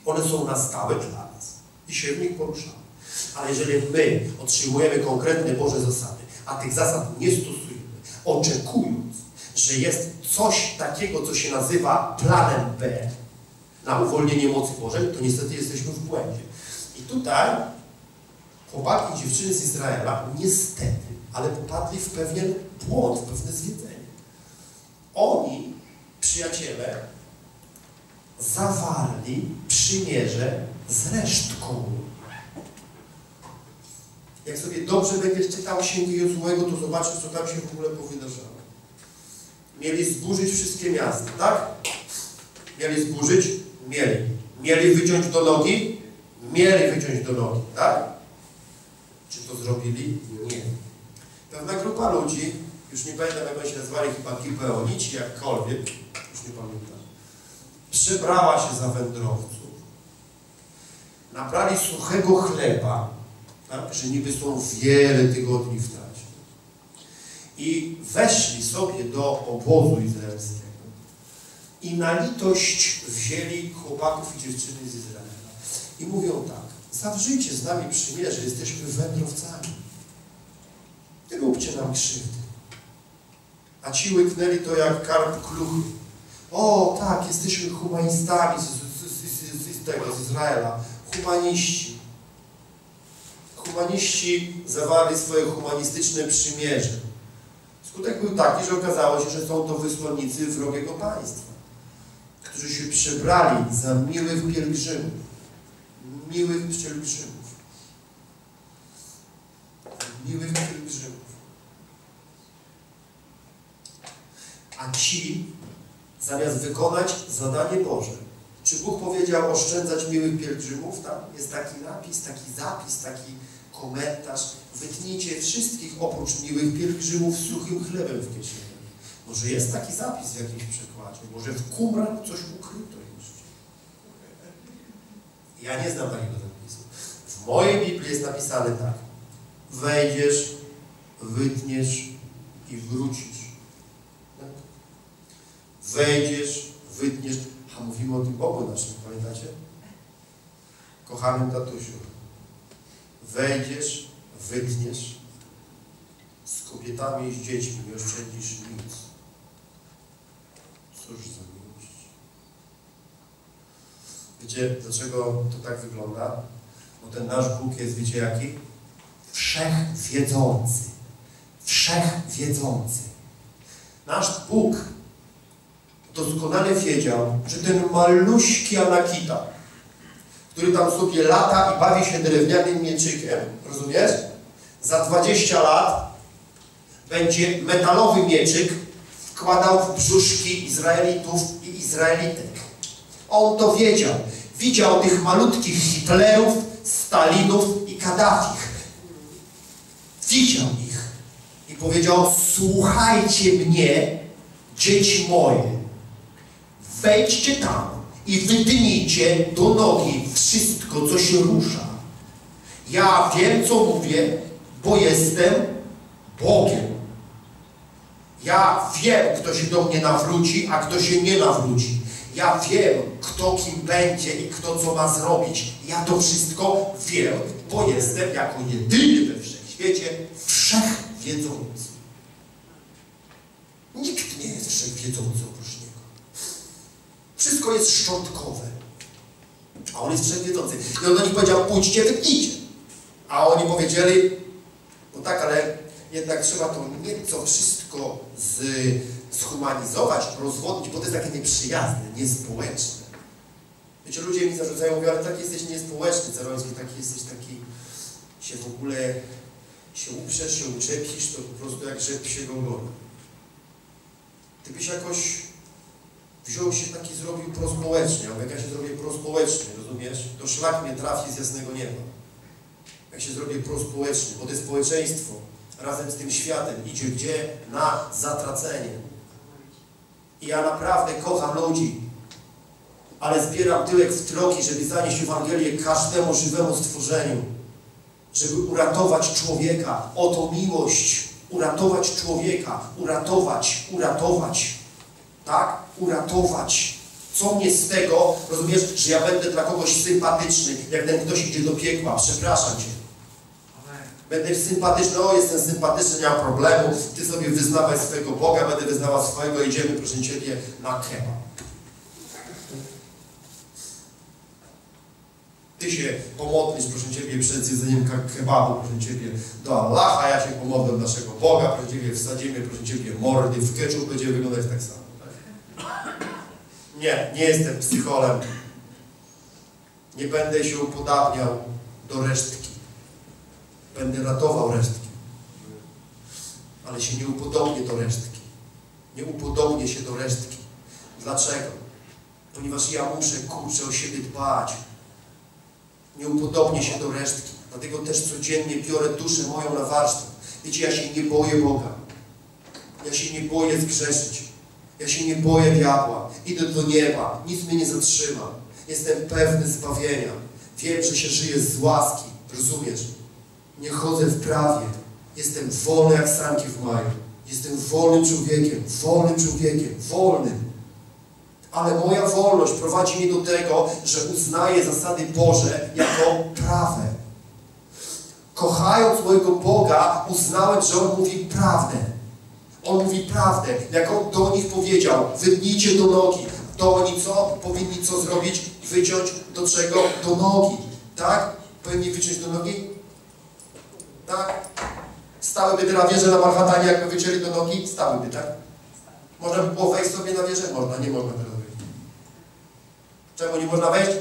One są na stałe dla nas i się w nich poruszamy. Ale jeżeli my otrzymujemy konkretne Boże zasady, a tych zasad nie stosujemy, oczekując, że jest coś takiego, co się nazywa planem B na uwolnienie mocy Bożej, to niestety jesteśmy w błędzie. I tutaj chłopaki i dziewczyny z Izraela niestety, ale popadli w pewien błąd, w pewne zwiedzenie. Oni, przyjaciele, zawarli przymierze z resztką. Jak sobie dobrze będziesz czytał Księgę Jozułego, to zobaczysz, co tam się w ogóle powydarzało. Mieli zburzyć wszystkie miasta, tak? Mieli zburzyć? Mieli. Mieli wyciąć do nogi? Mieli wyciąć do nogi, tak? Czy to zrobili? Nie. Pewna grupa ludzi, już nie pamiętam jak oni się nazywali, chyba Gibeonici, jakkolwiek, już nie pamiętam, przebrała się za wędrowców. Nabrali suchego chleba, tak, że niby są wiele tygodni w tracie. I weszli sobie do obozu izraelskiego. I na litość wzięli chłopaków i dziewczyny z Izraela. I mówią tak, zawrzyjcie z nami przymierze, jesteśmy wędrowcami. Nie róbcie nam krzywdy. A ci łyknęli to jak karp kluchy. O, tak, jesteśmy humanistami z, z, z, z, tego, z Izraela. Humaniści. Humaniści zawarli swoje humanistyczne przymierze. Skutek był taki, że okazało się, że są to wysłannicy wrogiego państwa, którzy się przebrali za miłych pielgrzymów. Miłych pielgrzymów. Miłych pielgrzymów. A ci, zamiast wykonać zadanie Boże, czy Bóg powiedział oszczędzać miłych pielgrzymów? Tam jest taki napis, taki zapis, taki komentarz. Wytnijcie wszystkich oprócz miłych pielgrzymów suchym chlebem w kieszeni. Może jest taki zapis w jakimś przekładzie, może w kumrach coś ukryto jeszcze. Ja nie znam takiego zapisu. W mojej Biblii jest napisane tak. Wejdziesz, wytniesz i wrócisz. Wejdziesz, wytniesz. A mówimy o tym Bogu naszym, pamiętacie? Kochanym tatusiu. Wejdziesz, wytniesz. Z kobietami i z dziećmi nie oszczędzisz nic. Cóż za miłość. Wiecie, dlaczego to tak wygląda? Bo ten nasz Bóg jest, wiecie jaki? Wszechwiedzący. Wszechwiedzący. Nasz Bóg doskonale wiedział, że ten maluśki Anakita, który tam sobie lata i bawi się drewnianym mieczykiem, rozumiesz? Za 20 lat będzie metalowy mieczyk wkładał w brzuszki Izraelitów i Izraelitek. On to wiedział. Widział tych malutkich Hitlerów, Stalinów i Kaddafich. Widział ich i powiedział: Słuchajcie mnie, dzieci moje. Wejdźcie tam i wytnijcie do nogi wszystko, co się rusza. Ja wiem, co mówię, bo jestem Bogiem. Ja wiem, kto się do mnie nawróci, a kto się nie nawróci. Ja wiem, kto kim będzie i kto co ma zrobić. Ja to wszystko wiem, bo jestem jako jedyny we wszechświecie wszechwiedzący. Nikt nie jest wszechwiedzący. Wszystko jest szczątkowe. A On jest wszechwiedzący. I On do nich powiedział, pójdźcie, wytnijcie. A oni powiedzieli, no tak, ale jednak trzeba to nieco wszystko z, zhumanizować, rozwodnić, bo to jest takie nieprzyjazne, niespołeczne. Wiecie, ludzie mi zarzucają, mówią, ale taki jesteś niespołeczny, Ceroński, taki jesteś taki, się w ogóle, się uprzesz, się uczepisz, to po prostu jak rzep się go goni. Ty byś jakoś wziął się taki, zrobił prospołecznie, albo jak ja się zrobię prospołecznie, rozumiesz, to szlak mnie trafi z jasnego nieba. Jak się zrobię prospołecznie, bo to społeczeństwo, razem z tym światem idzie gdzie? Na zatracenie. I ja naprawdę kocham ludzi, ale zbieram tyłek w troki, żeby zanieść Ewangelię każdemu żywemu stworzeniu, żeby uratować człowieka. Oto miłość. Uratować człowieka. Uratować, uratować. Tak? Uratować. Co mnie z tego, rozumiesz, że ja będę dla kogoś sympatyczny, jak ten ktoś idzie do piekła. Przepraszam Cię. Będę sympatyczny, o jestem sympatyczny, nie mam problemu, Ty sobie wyznawaj swojego Boga, będę wyznawał swojego, idziemy, proszę Ciebie, na kebab. Ty się pomodlisz, proszę Ciebie, przed jedzeniem ke- kebabu, proszę Ciebie, do Allaha, ja się pomodlę naszego Boga, proszę Ciebie, wsadzimy, proszę Ciebie, mordy w ketchup, będzie wyglądać tak samo. Nie, nie jestem psycholem. Nie będę się upodabniał do resztki. Będę ratował resztki. Ale się nie upodobnię do resztki. Nie upodobnię się do resztki. Dlaczego? Ponieważ ja muszę, kurczę, o siebie dbać. Nie upodobnię się do resztki. Dlatego też codziennie biorę duszę moją na warsztat. Wiecie, ja się nie boję Boga. Ja się nie boję zgrzeszyć. Ja się nie boję diabła. Idę do nieba. Nic mnie nie zatrzyma. Jestem pewny zbawienia. Wiem, że się żyje z łaski. Rozumiesz? Nie chodzę w prawie. Jestem wolny jak sanki w maju. Jestem wolnym człowiekiem. Wolnym człowiekiem. Wolnym. Ale moja wolność prowadzi mnie do tego, że uznaję zasady Boże jako prawe. Kochając mojego Boga, uznałem, że On mówi prawdę. On mówi prawdę. Jak On do nich powiedział, wytnijcie do nogi. To oni co? Powinni co zrobić? Wyciąć do czego? Do nogi. Tak? Powinni wyciąć do nogi? Tak? Stałyby te na na Manhattanie, jakby wycięli do nogi? Stałyby, tak? Można by było wejść sobie na wieżę? Można, nie można teraz wejść. Czemu nie można wejść?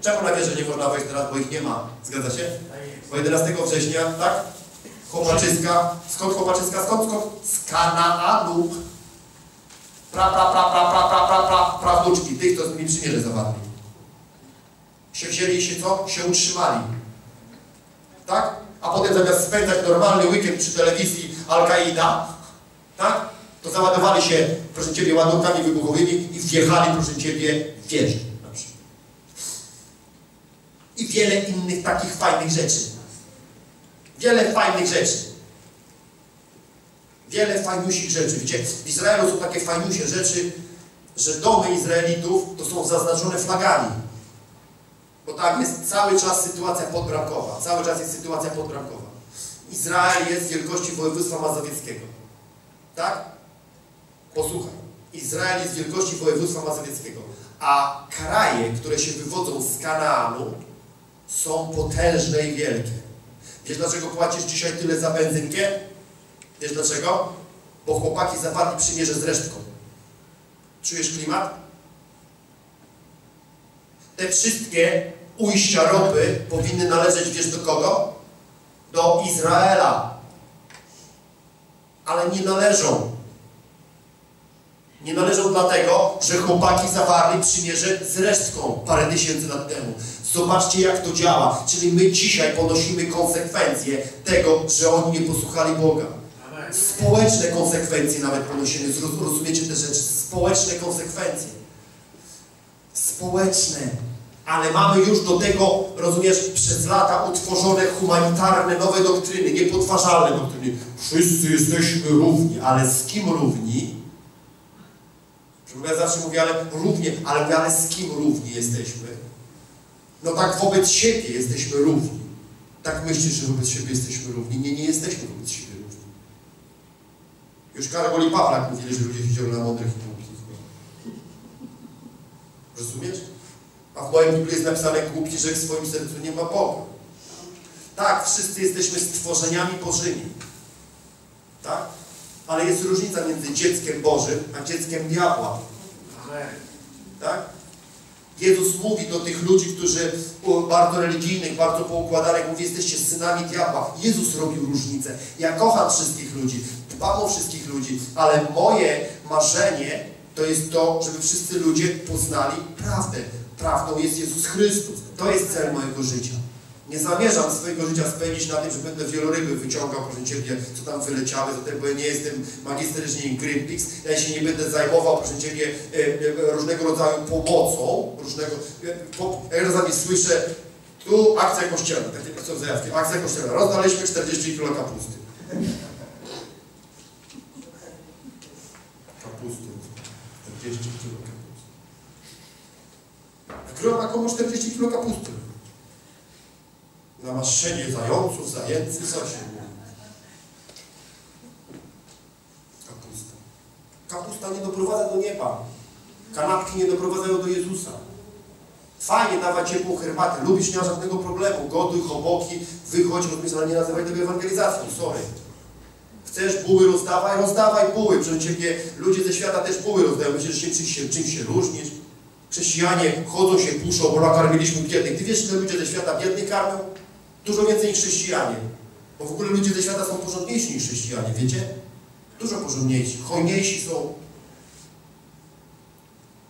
Czemu na wieżę nie można wejść teraz, bo ich nie ma? Zgadza się? Bo 11 września, tak? Chłopaczyska. Skąd chłopaczyska? Skąd? Skąd? Z Kanaanu. Pra, pra, pra, pra, pra, pra, pra, pra, prawnuczki. Tych, to z nimi przymierze zawarli. Się wzięli i się co? Się utrzymali. Tak? a potem zamiast spędzać normalny weekend przy telewizji Al-Kaida, tak? To załadowali się, proszę Ciebie, ładunkami wybuchowymi i wjechali, proszę Ciebie, w wieżę na przykład. I wiele innych takich fajnych rzeczy. Wiele fajnych rzeczy. Wiele fajniusich rzeczy. Wiecie, w Izraelu są takie fajniusie rzeczy, że domy Izraelitów to są zaznaczone flagami. Bo tam jest cały czas sytuacja podbramkowa. Cały czas jest sytuacja podbramkowa. Izrael jest wielkości województwa mazowieckiego. Tak? Posłuchaj. Izrael jest wielkości województwa mazowieckiego. A kraje, które się wywodzą z Kanaanu, są potężne i wielkie. Wiesz dlaczego płacisz dzisiaj tyle za benzynkę? Wiesz dlaczego? Bo chłopaki zawarli przymierze z resztką. Czujesz klimat? Te wszystkie ujścia ropy powinny należeć, wiesz do kogo? Do Izraela. Ale nie należą. Nie należą dlatego, że chłopaki zawarli przymierze z resztką parę tysięcy lat temu. Zobaczcie, jak to działa. Czyli my dzisiaj ponosimy konsekwencje tego, że oni nie posłuchali Boga. Społeczne konsekwencje nawet ponosimy. Rozumiecie te rzeczy? Społeczne konsekwencje. Społeczne. Ale mamy już do tego, rozumiesz, przez lata utworzone humanitarne nowe doktryny, niepodważalne doktryny. Wszyscy jesteśmy równi, ale z kim równi? Ja zawsze mówię, ale równie, ale mówię, ale z kim równi jesteśmy? No tak wobec siebie jesteśmy równi. Tak myślisz, że wobec siebie jesteśmy równi? Nie, nie jesteśmy wobec siebie równi. Już Karol i Pawlak mówili, że ludzie widzieli na mądrych i głupich. Rozumiesz? A w mojej Biblii jest napisane głupi, że w swoim sercu nie ma Boga. Tak, wszyscy jesteśmy stworzeniami Bożymi. Tak? Ale jest różnica między dzieckiem Bożym, a dzieckiem diabła. Tak? Jezus mówi do tych ludzi, którzy bardzo religijnych, bardzo poukładanych, mówi, jesteście synami diabła. Jezus robił różnicę. Ja kocham wszystkich ludzi, dbam o wszystkich ludzi, ale moje marzenie to jest to, żeby wszyscy ludzie poznali prawdę. Prawdą jest Jezus Chrystus. To jest cel mojego życia. Nie zamierzam swojego życia spędzić na tym, że będę wieloryby wyciągał, proszę Ciebie, co tam wyleciały, zatem, bo ja nie jestem magister Greenpeace, ja się nie będę zajmował, proszę Ciebie, e, różnego rodzaju pomocą, różnego, e, po, ja czasami słyszę, tu akcja kościelna, takie są zajawki, akcja kościelna, rozdaliśmy 40 kg kapusty. Kapusty, 40 kg kapusty. Wkryła komu 40 kg kapusty namaszczenie zająców, zajęcy, co się mówi. Kapusta. Kapusta nie doprowadza do nieba. Kanapki nie doprowadzają do Jezusa. Fajnie dawać ciepłą herbatę. Lubisz, nie ma żadnego problemu. Goduj, choboki, wychodź, rozumiesz, ale nie nazywaj tego ewangelizacją. Sorry. Chcesz buły rozdawaj, rozdawaj buły. Przecież ciebie ludzie ze świata też buły rozdają. Myślisz, że czymś się, czymś się różnisz? Chrześcijanie chodzą się, puszczą, bo nakarmiliśmy biednych. Ty wiesz, że ludzie ze świata biednych karmią? Dużo więcej niż chrześcijanie. Bo w ogóle ludzie ze świata są porządniejsi niż chrześcijanie, wiecie? Dużo porządniejsi, hojniejsi są.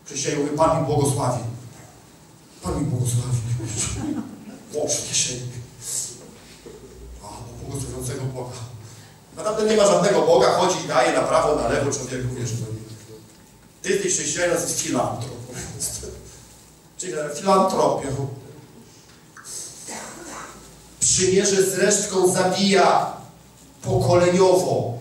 Chrześcijanie mówią, Pan mi błogosławi. Pan mi błogosławi. Włącz w kieszeni. A, do błogosławiącego Boga. Tamten nie ma żadnego Boga, chodzi i daje na prawo, na lewo człowieku, wiesz, to nie. Ty jesteś chrześcijanin, jesteś filantrop. Czyli filantropią. Przymierze z resztką zabija pokoleniowo.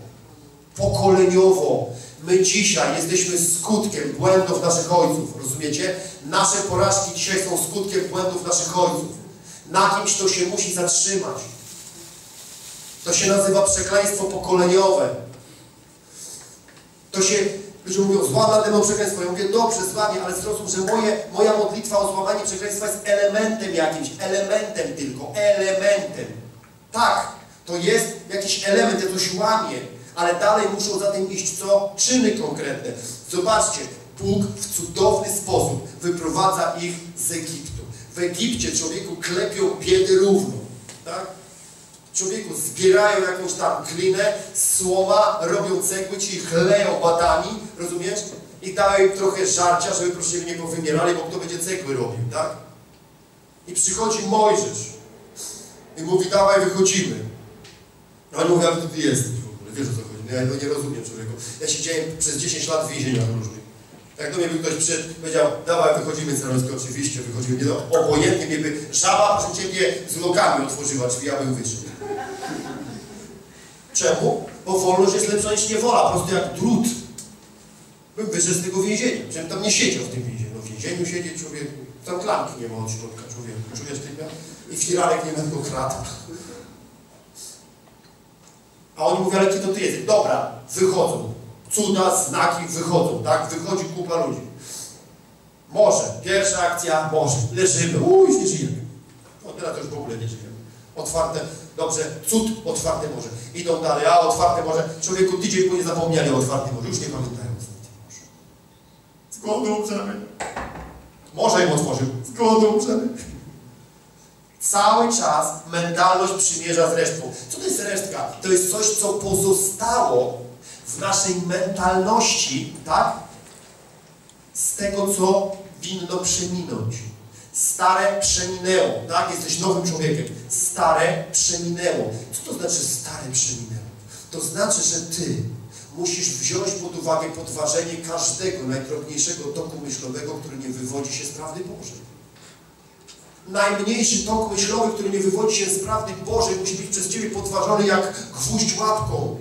Pokoleniowo. My dzisiaj jesteśmy skutkiem błędów naszych ojców, rozumiecie? Nasze porażki dzisiaj są skutkiem błędów naszych ojców. Na kimś to się musi zatrzymać. To się nazywa przekleństwo pokoleniowe. To się Ludzie mówią, złam nade mną. Ja mówię, dobrze, złamie, ale zrozum, że moje, moja modlitwa o złamanie przekleństwa jest elementem jakimś, elementem tylko, elementem. Tak, to jest jakiś element, ja coś łamię, ale dalej muszą za tym iść co? Czyny konkretne. Zobaczcie, Bóg w cudowny sposób wyprowadza ich z Egiptu. W Egipcie człowieku klepią biedy równo. Tak? Człowieku, zbierają jakąś tam klinę, słoma, robią cegły, ci chleją batami, rozumiesz? I dają im trochę żarcia, żeby proszę nie powymierali, bo kto będzie cegły robił, tak? I przychodzi Mojżesz. I mówi, dawaj, wychodzimy. No oni mówią, ty jesteś w ogóle, wiesz o co chodzi. No ja nie rozumiem człowieku. Ja siedziałem przez 10 lat w więzieniach różnych. Jak do mnie by ktoś przyszedł, powiedział, dawaj, wychodzimy z oczywiście wychodzimy. Nie no, obojętnie mnie by żaba, proszę Ciebie, z nogami otworzyła drzwi, ja bym wyszedł. Czemu? Bo wolność jest lepsza niż niewola, po prostu jak drut. Bym wyszedł z tego więzienia. Żebym tam nie siedział w tym więzieniu. W więzieniu siedzieć człowieku. Tam klamki nie ma od środka człowieku. Czujesz ty I firalek nie tylko krata. A oni mówią, ale kiedy to ty jesteś? Dobra, wychodzą. Cuda, znaki wychodzą, tak? Wychodzi kupa ludzi. Może. Pierwsza akcja, może. Leżymy. Uj, nie żyjemy. No teraz już w ogóle nie żyjemy. Otwarte, dobrze, cud, otwarte morze. Idą dalej, a otwarte morze. Człowieku tydzień po nie zapomnieli o otwartym morzu. Już nie pamiętają o otwartym morzu. Z głodu umrzemy. Morze im otworzył. Z głodu umrzemy. Cały czas mentalność przymierza z resztką. Co to jest resztka? To jest coś, co pozostało w naszej mentalności, tak? Z tego, co winno przeminąć. Stare przeminęło, tak? Jesteś nowym człowiekiem. Stare przeminęło. Co to znaczy stare przeminęło? To znaczy, że ty musisz wziąć pod uwagę podważenie każdego najdrobniejszego toku myślowego, który nie wywodzi się z prawdy Bożej. Najmniejszy tok myślowy, który nie wywodzi się z prawdy Bożej, musi być przez Ciebie podważony jak gwóźdź łapką.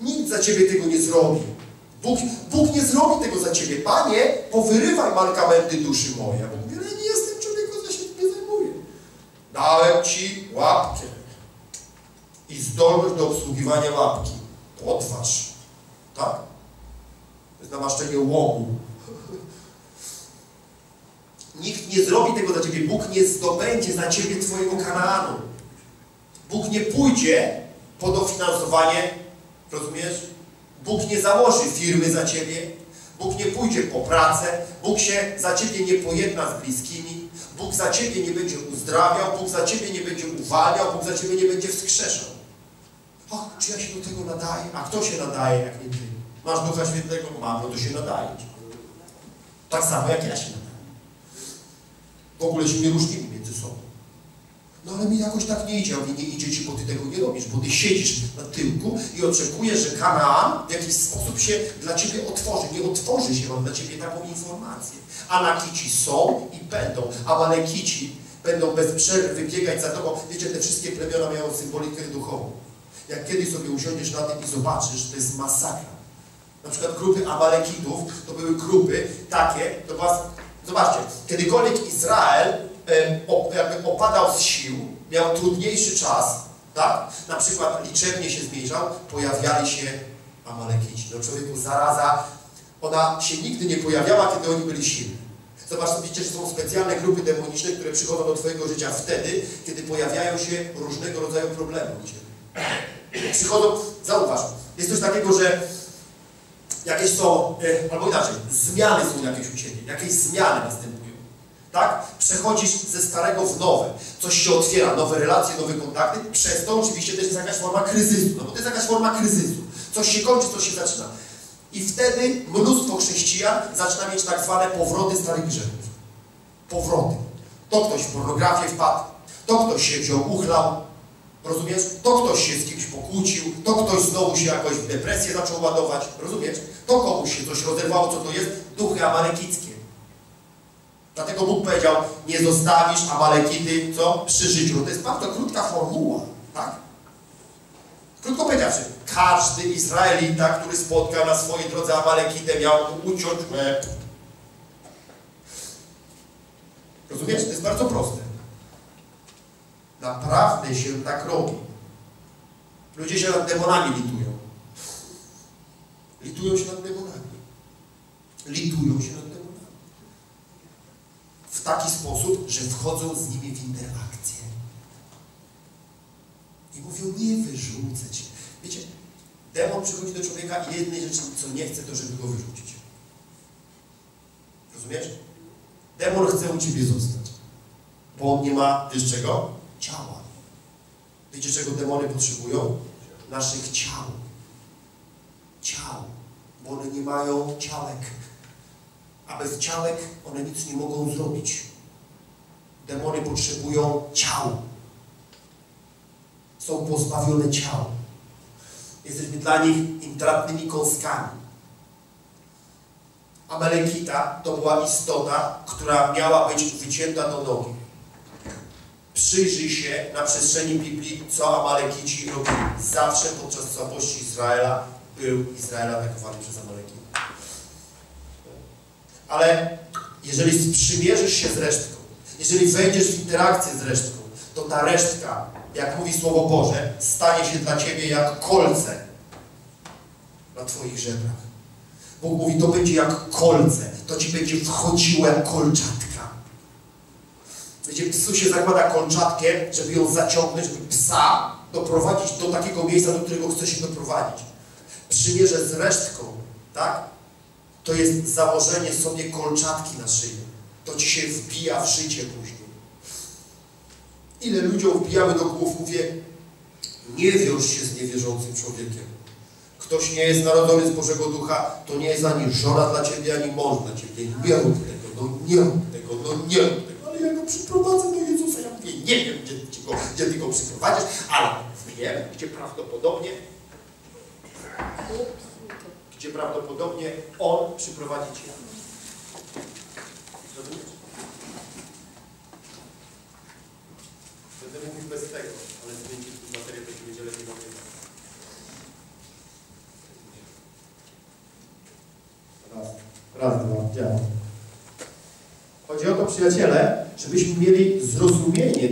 Nikt za Ciebie tego nie zrobi. Bóg, Bóg nie zrobi tego za Ciebie. Panie, powyrywaj mankamenty duszy moje. Bo mówię, ja nie jestem człowiekiem, ja się tym nie zajmuję. Dałem Ci łapkę i zdolność do obsługiwania łapki. Podważ. Tak? To jest namaszczenie łomu. Nikt nie zrobi tego za Ciebie. Bóg nie zdobędzie za Ciebie Twojego Kanaanu. Bóg nie pójdzie po dofinansowanie, rozumiesz? Bóg nie założy firmy za Ciebie. Bóg nie pójdzie po pracę. Bóg się za Ciebie nie pojedna z bliskimi. Bóg za Ciebie nie będzie uzdrawiał. Bóg za Ciebie nie będzie uwalniał. Bóg za Ciebie nie będzie wskrzeszał. O, czy ja się do tego nadaję? A kto się nadaje, jak nie Ty? Masz Ducha Świętego? Mam, no to się nadaje. Tak samo jak ja się nadaję. W nie różnimy między sobą. No ale mi jakoś tak nie idzie, a mi nie idzie Ci, bo Ty tego nie robisz, bo Ty siedzisz na tyłku i oczekujesz, że Kanaan w jakiś sposób się dla Ciebie otworzy. Nie otworzy się, mam dla Ciebie taką informację. Anakici są i będą, a Malekici będą bez przerwy biegać za Tobą. Wiecie, te wszystkie plemiona mają symbolikę duchową. Jak kiedyś sobie usiądziesz na tym i zobaczysz, to jest masakra. Na przykład grupy Amalekitów to były grupy takie, to była Zobaczcie, kiedykolwiek Izrael jakby opadał z sił, miał trudniejszy czas, tak? Na przykład liczebnie się zmniejszał, pojawiali się Amalekici. No człowieku, zaraza, ona się nigdy nie pojawiała, kiedy oni byli silni. Zobacz, widzicie, że są specjalne grupy demoniczne, które przychodzą do Twojego życia wtedy, kiedy pojawiają się różnego rodzaju problemy u Ciebie. Przychodzą, zauważ, jest coś takiego, że jakieś są, e, albo inaczej, zmiany są jakieś u Ciebie, jakieś zmiany następują. Tak? Przechodzisz ze starego w nowe. Coś się otwiera, nowe relacje, nowe kontakty. Przez to oczywiście też jest jakaś forma kryzysu. No bo to jest jakaś forma kryzysu. Coś się kończy, coś się zaczyna. I wtedy mnóstwo chrześcijan zaczyna mieć tak zwane powroty starych grzechów. Powroty. To ktoś w pornografię wpadł, to ktoś się wziął, uchlał, Rozumiesz? To ktoś się z kimś pokłócił, to ktoś znowu się jakoś w depresję zaczął ładować. Rozumiesz? To komuś się coś rozerwało, co to jest? Duchy amalekickie. Dlatego Bóg powiedział, nie zostawisz amalekity, co? Przy życiu. To jest bardzo krótka formuła, tak? Krótko powiedziawszy, każdy Izraelita, który spotkał na swojej drodze amalekitę, miał uciąć łeb. Rozumiesz? To jest bardzo proste. Naprawdę się tak robi. Ludzie się nad demonami litują. Litują się nad demonami. Litują się nad demonami. Taki sposób, że wchodzą z nimi w interakcję. I mówią, nie wyrzucę cię. Wiecie, demon przychodzi do człowieka i jednej rzeczy, co nie chce, to żeby go wyrzucić. Rozumiesz? Demon chce u ciebie zostać. Bo on nie ma, wiesz czego? ciała. Wiecie, czego demony potrzebują? Naszych ciał. Ciał. Bo one nie mają ciałek. A bez ciałek one nic nie mogą zrobić. Demony potrzebują ciał. są pozbawione ciała. Jesteśmy dla nich intratnymi kąskami. Amalekita to była istota, która miała być wycięta do nogi. Przyjrzyj się na przestrzeni Biblii, co Amalekici robili. Zawsze podczas słabości Izraela był Izrael atakowany przez Amalekitów. Ale jeżeli sprzymierzysz się z resztką, jeżeli wejdziesz w interakcję z resztką, to ta resztka, jak mówi Słowo Boże, stanie się dla Ciebie jak kolce na Twoich żebrach. Bóg mówi, to będzie jak kolce, to Ci będzie wchodziło jak kolczatka. Wiecie, psu się zakłada kolczatkę, żeby ją zaciągnąć, żeby psa doprowadzić do takiego miejsca, do którego chce się doprowadzić. Przymierze z resztką, tak? To jest założenie sobie kolczatki na szyję. To Ci się wbija w życie później. Ile ludziom wbijamy do głów, mówię, nie wiąż się z niewierzącym człowiekiem. Ktoś nie jest narodowy z Bożego Ducha, to nie jest ani żona dla Ciebie, ani mąż dla Ciebie. Nie rób tego, no nie rób tego, no nie rób tego. Ale ja go przyprowadzę do Jezusa. Ja mówię, nie wiem, gdzie, gdzie, go, gdzie Ty go przyprowadzisz, ale wiem, gdzie prawdopodobnie gdzie prawdopodobnie On przyprowadzi Cię. Rozumiesz? Będę mówił bez tego, ale zmienić tu materię, to się będzie lepiej nagrywać. Raz, raz, dwa, działa. Chodzi o to, przyjaciele, żebyśmy mieli zrozumienie